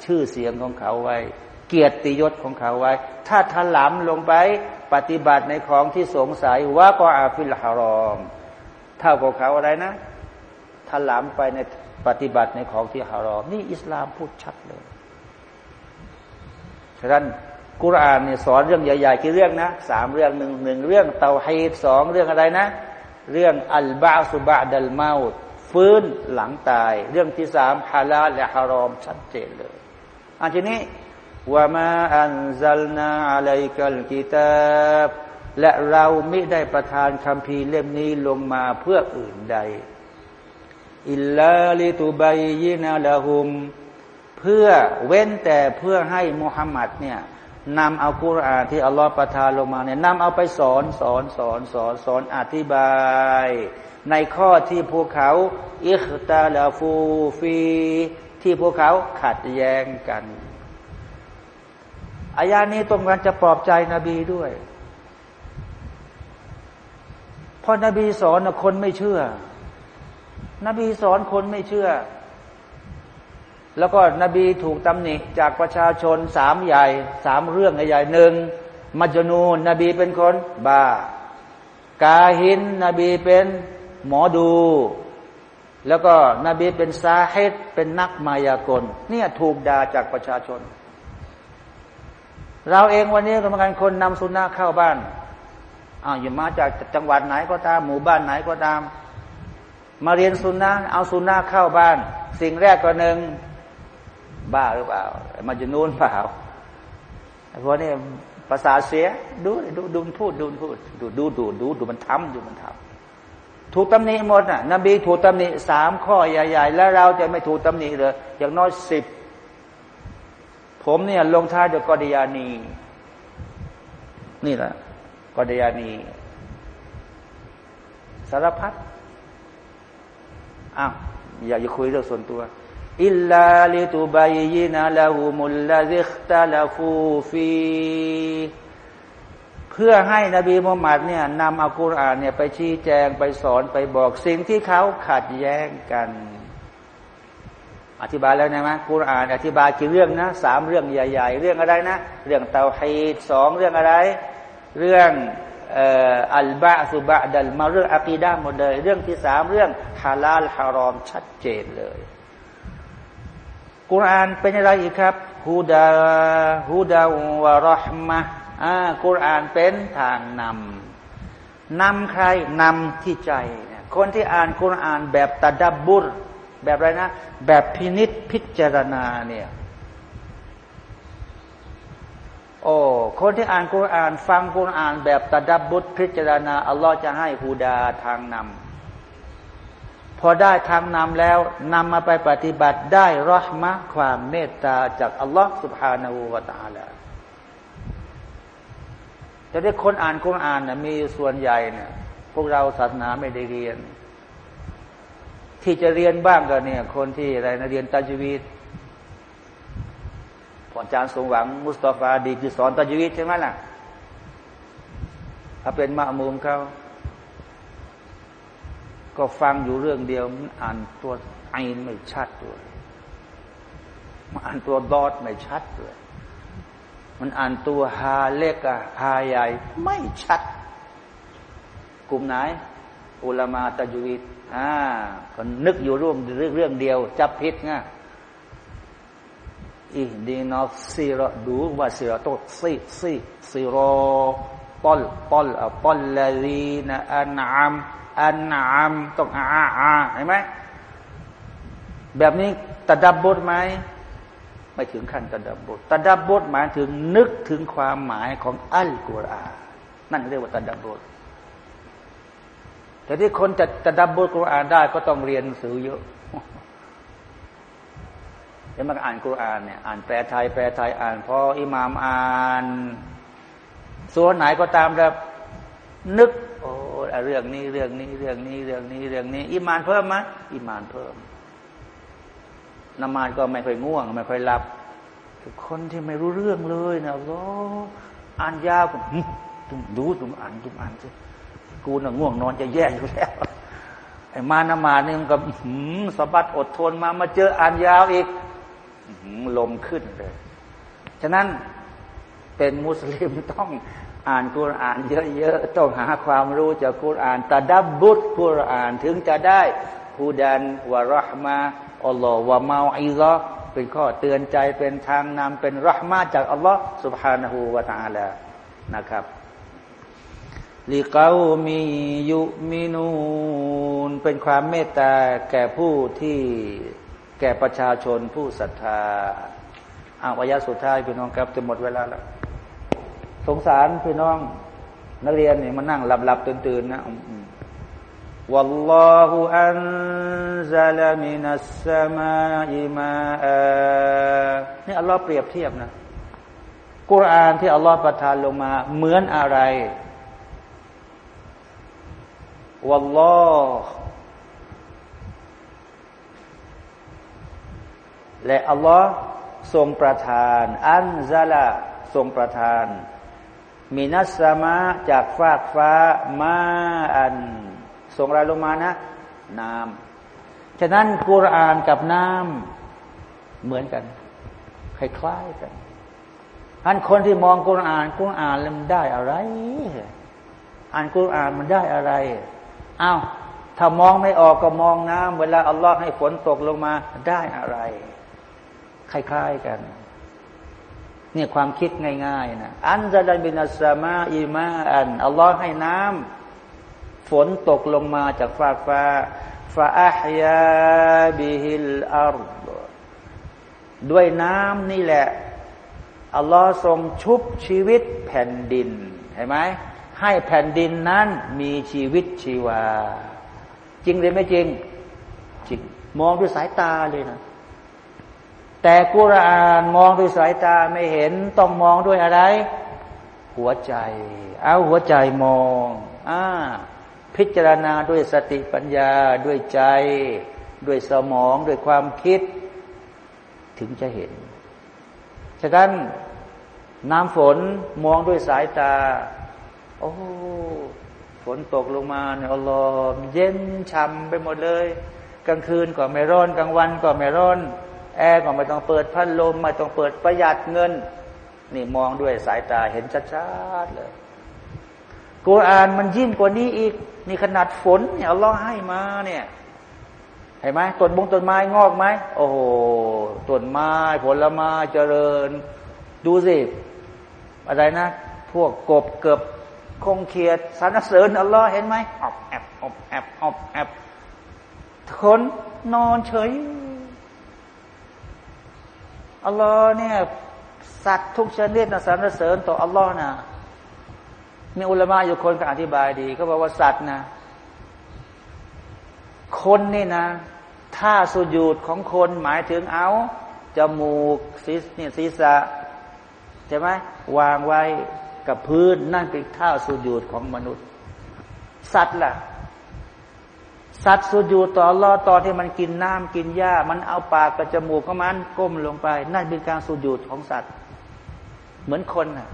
ชื่อเสียงของเขาไว้ เกียรติยศของเขาไว้ ถ้าถลำลงไปปฏิบัติในของที่สงสัยوقع في الحرام เท่ากับเขาอะไรนะถลำไปใน ปฏิบัติในของที่ฮารอม นี่อิสลามพูดชัดเลย ฉะนั้นกุรานเนี่ยสอนเรื่องใหญ่ๆกี่เรื่องนะสามเรื่องหนึ่งหนึ่งเรื่องเตาฮีดสองเรื่องอะไรนะ เรื่องอัลบาสุบะดัลเมาฟื้นหลังตาย เรื่องที่สามฮาลาและฮารอมชัดเจนเลยอันทีนี้ว่ามาอันซัลนาอะลัยกัลกิตาบและเราไม่ได้ประทานคำพีเล่มนี้ลงมาเพื่ออื่นใด อิลลาลิตุบัยยินาละหุม เพื่อเว้นแต่เพื่อให้มุฮัมมัดเนี่ยนำเอากุรอานที่อัลลอฮฺประทานลงมาเนี่ยนำเอาไปสอนสอนสอนสอนสอนอธิบาย ในข้อที่พวกเขาอิคตาลาฟูฟี ที่พวกเขาขัดแย้งกันอายานี้ตรงกันจะปลอบใจนบีด้วยพอนบีสอนคนไม่เชื่อ นบีสอนคนไม่เชื่อ แล้วก็นบีถูกตำหนิจากประชาชนสามใหญ่สามเรื่องใหญ่หนึ่งมัจญูนนบีเป็นคนบ้ากาหิน นบีเป็นหมอดู แล้วก็นบีเป็นซาเฮตเป็นนักมายากล เนี่ยถูกด่าจากประชาชน เราเองวันนี้กรรมการคนนำสุนัขเข้าบ้านอ้าวอยู่มาจากจังหวัดไหนก็ตามหมู่บ้านไหนก็ตาม มาเรียนสุนนะเอาสุนนะเข้าบ้าน สิ่งแรกก็หนึ่งบ้าหรือเปล่ามันจะนูนเปล่าเพราะนี่ภาษาเสียดูดูดูพูดดูพูดดูดูดูดูดูมันทำดูมันทำถูกตำหนิหมดน่ะนบีถูกตำหนิสามข้อใหญ่ ๆ แล้วเราจะไม่ถูกตำหนิเลยอย่างน้อยสิบผมเนี่ยลงท้ายด้วยกอดิยานี นี่แหละกอดยานี สารพัด อ้าวอยากจะคุยเรื่องส่วนตัวอิลลาลิตุบายยินาลาหูมุลลาซิคตาลาฟูฟีเพื่อให้นบีมุฮัมมัดเนี่ยนำอัลกุรอานเนี่ยไปชี้แจงไปสอนไปบอกสิ่งที่เขาขัดแย้งกัน อธิบายแล้วนะมั้ยกุรอาน อธิบายกี่เรื่องนะสามเรื่องใหญ่ ๆ เรื่องอะไรนะ เรื่องเตาฮีดสองเรื่องอะไร เรื่อง อัลบาสุบะดัลมาเรื่องอะกีดาหมดเลย เรื่องที่สามเรื่องฮาลาลฮารอมชัดเจนเลยกุรานเป็นอะไรอีกครับฮูดาฮูดาวะรอห์มะอ่ากุรานเป็นทางนำนำใครนำที่ใจคนที่อ่านกุรานแบบตะดับบุรแบบอะไรนะ แบบพินิษพิจารณาเนี่ยโอ้ คนที่อ่านกุรอานฟังกุรอานแบบตะดับบุตรพิจารณา อัลลอฮ์จะให้ฮูดาทางนำ พอได้ทางนำแล้วนำมาไปปฏิบัติได้รหมะความเมตตาจากอัลลอฮ์สุบฮานาอูวาตาแล้ะจะได้คนอ่านกุรอานนะมีส่วนใหญ่เนะี่ยพวกเราศาสนาไม่ได้เรียน ที่จะเรียนบ้างก็เนี่ย คนที่อะไรนะเรียนตาจวีต พออาจารย์สมหวัง มุสตาฟาดีคือสอนตัจวิตใช่ไหมล่ะถ้าเป็นมะมุมเขาก็ฟังอยู่เรื่องเดียวมันอ่านตัวไอไม่ชัดด้วยมันอ่านตัวดอดไม่ชัดด้วยมันอ่านตัวฮาเล็กอะฮาใหญ่ไม่ชัด กลุ่มไหน อุลามาตะจวิตอ่าก็นึกอยู่ร่วมเรื่องเดียวจับพิษไง อิดีนอซีรอดูว่าซีรอตซีซีซีรอปอลปอลปอลลาลีนอันอามอันอามต้องอาอาเห็นไหมแบบนี้ตะดับบทไหมไม่ถึงขั้นตะดับบทตะดับบทหมายถึงนึกถึงความหมายของอัลกุรอานนั่นเรียกว่าตะดับบทแต่ที่คนจะตะดับบทกุรอานได้ก็ต้องเรียนหนังสือเยอะ เดี๋ยวมันอ่านกุรอานเนี่ยอ่านแปลไทยแปลไทยอ่านพออิหมามอ่านส่วนไหนก็ตามแบบนึกโอ้เรื่องนี้เรื่องนี้เรื่องนี้เรื่องนี้เรื่องนี้ อิมานเพิ่มไหมอิมานเพิ่มนมาดก็ไม่ค่อยง่วง ไม่ค่อยหลับคนที่ไม่รู้เรื่องเลยนะรออ่านยาวก็ตุ้มดูตุมอ่านตุมอ่านสิกูน่ะง่วงนอนจะแย่อยู่แล้วไอ้มานมาเนี่ยมันก็สบัดอดทนมามาเจออ่านยาวอีก ลมขึ้นเลย ฉะนั้นเป็นมุสลิมต้องอ่านกุรอานเยอะๆต้องหาความรู้จากกุรอานตาดับบุตรกุรอานถึงจะได้ฮูดันวะรหมาอัลลอฮ์วะมาอิซะเป็นข้อเตือนใจเป็นทางนำเป็นรหมาจากอัลลอฮ์ سبحانه และ تعالى นะครับลิกามียุมินูนเป็นความเมตตาแก่ผู้ที่ แก่ประชาชนผู้ศรัทธาอาวายะสุดท้ายพี่น้องครับจะหมดเวลาแล้ว สงสารพี่น้อง นักเรียนเนี่ยมานั่งหลับๆตื่นตื่นนะวัลลอฮุอันซาลามินัสซามาอิมาเนี่ยอัลลอฮ์เปรียบเทียบนะกุรานที่อัลลอฮ์ประทานลงมา เหมือนอะไรวัลลอฮ์ และอัลลอฮ์ทรงประทาน อันซาลาทรงประทานมินัสมาจากฟากฟ้ามาอันส่งไรลงมานะ น้ำฉะนั้นกุรอานกับน้ำเหมือนกันคล้ายๆกันท่านคนที่มองกุรอานกุรอานแล้วมันได้อะไรอ่านกุรอานมันได้อะไรอ้าวถ้ามองไม่ออกก็มองน้ำเวลาอัลลอฮ์ให้ฝนตกลงมาได้อะไร คล้าย ๆกันเนี่ยความคิดง่ายๆนะأنزل من السماء ماءอัลลอฮ์ให้น้ำฝนตกลงมาจากฟ้า فأحيا به الأرضด้วยน้ำนี่แหละอัลลอฮ์ทรงชุบชีวิตแผ่นดินเห็นไหมให้แผ่นดินนั้นมีชีวิตชีวา จริงหรือไม่จริง จริง มองด้วยสายตาเลยนะ แต่กุรอานมองด้วยสายตาไม่เห็นต้องมองด้วยอะไร หัวใจ เอาหัวใจมองอ่าพิจารณาด้วยสติปัญญาด้วยใจ ด้วยสมองด้วยความคิด ถึงจะเห็น ฉะนั้นน้ำฝนมองด้วยสายตา โอ้ฝนตกลงมาเนี่ยอัลลอฮ์เย็นช่ำไปหมดเลย กลางคืนก็ไม่ร้อน กลางวันก็ไม่ร้อน แอร์ก็ไม่ต้องเปิดพัดลมไม่ต้องเปิดประหยัดเงิน นี่มองด้วยสายตาเห็นชัดๆเลยกุรอานมันยิ่งกว่านี้อีก นี่ขนาดฝนเนี่ยเราให้มาเนี่ยเห็นไหมต้นบงต้นไม้งอกไหมโอ้โหต้นไม้ผลไม้เจริญ ดูสิอะไรนะ พวกกบเกือบคงเขียดสรรเสริญอัลลอฮ์เห็นไหมอบแอบอบแอบอบแอบคนนอนเฉย อัลลอฮ์เนี่ยสัตว์ทุกชนิดนะสรรเสริญต่ออัลลอฮ์นะมีอุลมะอยู่คนก็อธิบายดีก็บอกว่าสัตว์นะ คนนี่นะถ้าสุญูดของคนหมายถึงเอาจมูกศีนี่ศีรษะใช่ไหมวางไว้กับพื้นนั่นเป็นท่าสุญูดของมนุษย์ สัตว์ล่ะ สัตว์สุญูต่อรอตอนที่มันกินน้ำกินหญ้า มันเอาปากกับจมูกของมันก้มลงไป นั่นเป็นการสุญูดของสัตว์ เหมือนคนน่ะ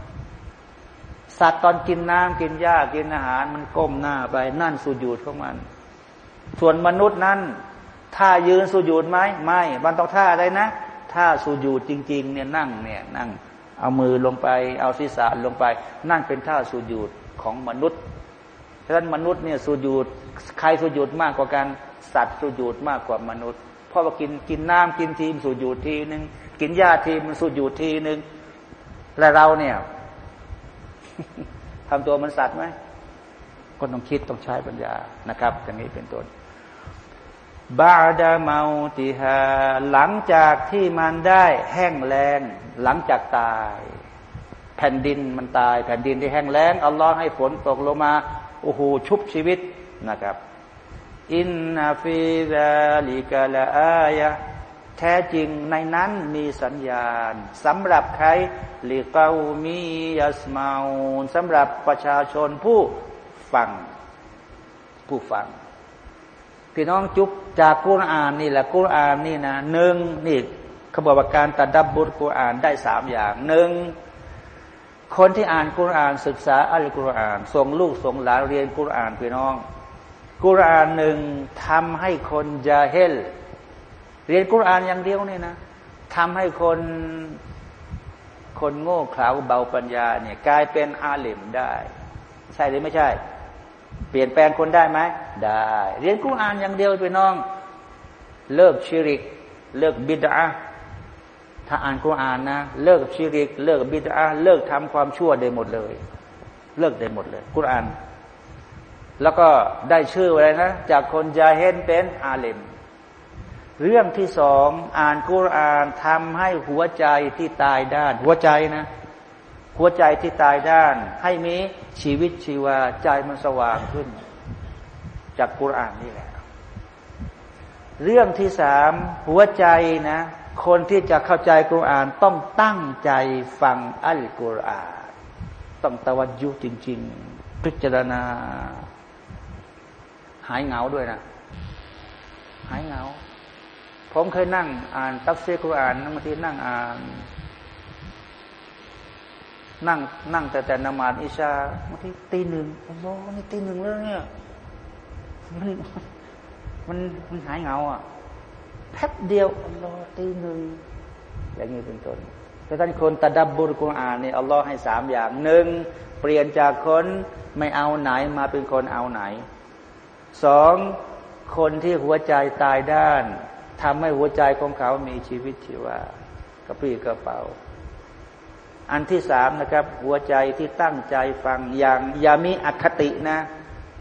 สัตว์ตอนกินน้ำกินหญ้ากินอาหาร มันก้มหน้าไป นั่นสุญูดของมัน ส่วนมนุษย์นั้นท่ายืนสุญูดไหมไม่มันต้องท่าอะไรนะท่าสุญูดจริง ๆ เนี่ยนั่งเนี่ยนั่ง เอามือลงไป เอาศีรษะลงไป นั่นเป็นท่าสุญูดของมนุษย์ฉะนั้นมนุษย์เนี่ยสุญูด ใครสุญูดมากกว่ากันสัตว์สุญูดมากกว่ามนุษย์เพราะว่ากินกินน้ำกินทีมสุญูดทีหนึ่งกินหญ้าทีมันสุญูดทีหนึ่งและเราเนี่ยทำตัวมันสัตว์ไหมก็ต้องคิดต้องใช้ปัญญานะครับอย่างนี้เป็นต้นบาดาเมาติฮาหลังจากที่มันได้แห้งแล้งหลังจากตาย แผ่นดินมันตาย แผ่นดินที่แห้งแล้งอัลลอฮ์ให้ฝนตกลงมาโอ้โหชุบชีวิต นะครับ อินนาฟิซาลิกาลาอายะแท้จริงในนั้นมีสัญญาณสำหรับใครลิกามียัสมาสำหรับประชาชนผู้ฟัง ผู้ฟัง พี่น้องจุบจากกุรอานนี่แหละกุรอานนี่นะหนึ่งนี่ขบวนการตัดดับบุตรกุรอานได้สามอย่างหนึ่งคนที่อ่านกุรอานศึกษาอัลกุรอานส่งลูกส่งหลานเรียนกุรอานพี่น้อง กุรอานหนึ่งทำให้คนยาเฮลเรียนกุรอานอย่างเดียวนี่นะทำให้คนคนโง่เขลาเบาปัญญาเนี่ยกลายเป็นอาเลมได้ ใช่หรือไม่ใช่ เปลี่ยนแปลงคนได้ไหมได้ เรียนกุรอานอย่างเดียวพี่น้อง เลิกชิริก เลิกบิดาถ้าอ่านกุรอานนะเลิกชิริก เลิกบิดาเลิกทำความชั่วได้หมดเลย เลิกได้หมดเลยกุรอาน แล้วก็ได้ชื่ออะไรนะ จากคนยาเฮนเป็นอาเลมเรื่องที่สองอ่านกุรานทำให้หัวใจที่ตายด้าน หัวใจนะ หัวใจที่ตายด้าน ให้มีชีวิตชีวาใจมันสว่างขึ้น จากกุรานนี่แหละ เรื่องที่สามหัวใจนะ คนที่จะเข้าใจกุรานต้องตั้งใจฟังอัลกุรอานต้องตะวันยุจริง ๆ พิจารณา หายเหงาด้วยนะหายเหงา ผมเคยนั่งอ่านตัฟซีกุรอานบางทีนั่งอ่าน นั่งนั่งแต่แต่นมาดอิชาบางทีตีหนึ่งโอ้โหนี่ตีหนึ่งแล้วเนี่ยมันมันมันหายเหงาอะแป๊บเดียวอัลลอฮ์ตีหนึ่งอย่างนี้เป็นต้นแต่ท่านคนตะดับบุรกุรอานนี่อัลลอฮ์ให้สามอย่างหนึ่งเปลี่ยนจากคนไม่เอาไหนมาเป็นคนเอาไหน สองคนที่หัวใจตายด้านทำให้หัวใจของเขามีชีวิตชีวากระปี้กระเป๋า อันที่สามนะครับ หัวใจที่ตั้งใจฟังอย่างยามีอคตินะ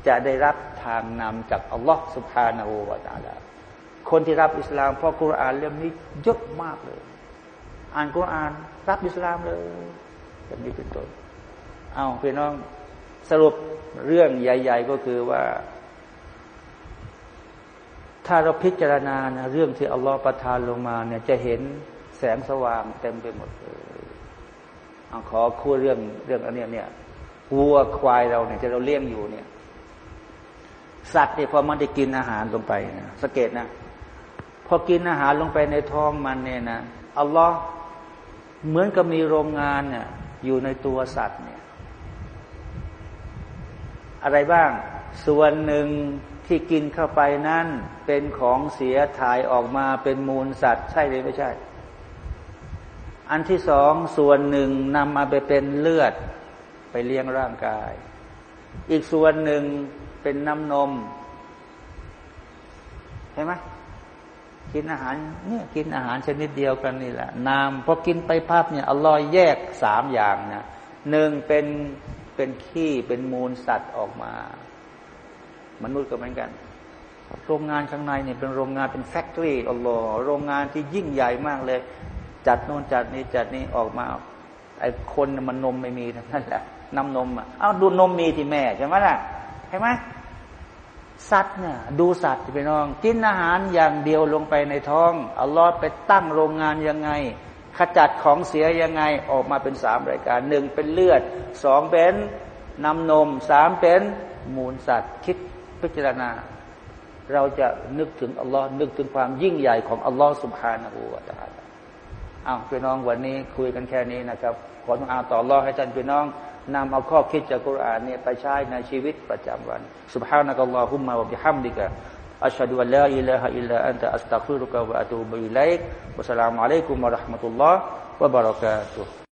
จะได้รับทางนำจากอัลลอฮฺสุบฮานาอูวาตาลาคนที่รับอิสลามเพราะกุรอานเรื่องนี้เยอะมากเลย อ่านกุรอานรับอิสลามเลยแบบนี้เป็นต้นเอาพี่น้องสรุปเรื่องใหญ่ ๆ ก็คือว่า ถ้าเราพิจารณานะเรื่องที่อัลลอฮฺประทานลงมาเนี่ยจะเห็นแสงสว่างเต็มไปหมดเลยเอาขอคุยเรื่องเรื่องอันนี้เนี่ยวัวควายเราเนี่ยจะเราเลี้ยงอยู่เนี่ย สัตว์เนี่ยพอมันได้กินอาหารลงไปนะสเกตนะพอกินอาหารลงไปในท้องมันเนี่ยนะอัลลอฮ์เหมือนกับมีโรงงานเนี่ยอยู่ในตัวสัตว์เนี่ย อะไรบ้าง ส่วนหนึ่ง ที่กินเข้าไปนั้นเป็นของเสียถ่ายออกมาเป็นมูลสัตว์ ใช่หรือไม่ใช่ อันที่สองส่วนหนึ่งนำมาไปเป็นเลือดไปเลี้ยงร่างกาย อีกส่วนหนึ่งเป็นน้ำนมเห็นไหมกินอาหารเนี่ยกินอาหารชนิดเดียวกันนี่แหละน้ำพอกินไปภาพเนี่ยอร่อยแยกสามอย่างนะหนึ่งเป็นเป็นขี้เป็นมูลสัตว์ออกมา มนุษย์ก็เหมือนกัน โรงงานข้างในเนี่ยเป็นโรงงานเป็นแฟคทอรี่อัลลอฮ์โรงงานที่ยิ่งใหญ่มากเลย จัดโน่นจัดนี้จัดนี้ออกมาไอ้คนมันนมไม่มีนั่นแหละน้ำนมอะเอ้าดูนมมีที่แม่ใช่ไหมล่ะเห็นไหมสัตว์เนี่ยดูสัตว์ไปน้อง กินอาหารอย่างเดียวลงไปในท้องอัลลอฮ์ไปตั้งโรงงานยังไง ขจัดของเสียยังไงออกมาเป็นสามรายการหนึ่งเป็นเลือดสองเป็นน้ำนมสามเป็นมูลสัตว์คิด พิจารณาเราจะนึกถึงอัลลอฮ์นึกถึงความยิ่งใหญ่ของอัลลอฮ์สุบฮานาหูวาตาลาอ้าวพี่น้องวันนี้คุยกันแค่นี้นะครับ ขอทุอาต่อรอให้ท่านพี่น้องนำเอาข้อคิดจากกุรอานเนี่ยไปใช้ในชีวิตประจำวัน سبحانك اللهم وبحمدك أشهد أن لا إله إلا أنت أستغفرك وأتوب إليك والسلام عليكم ورحمة الله وبركاته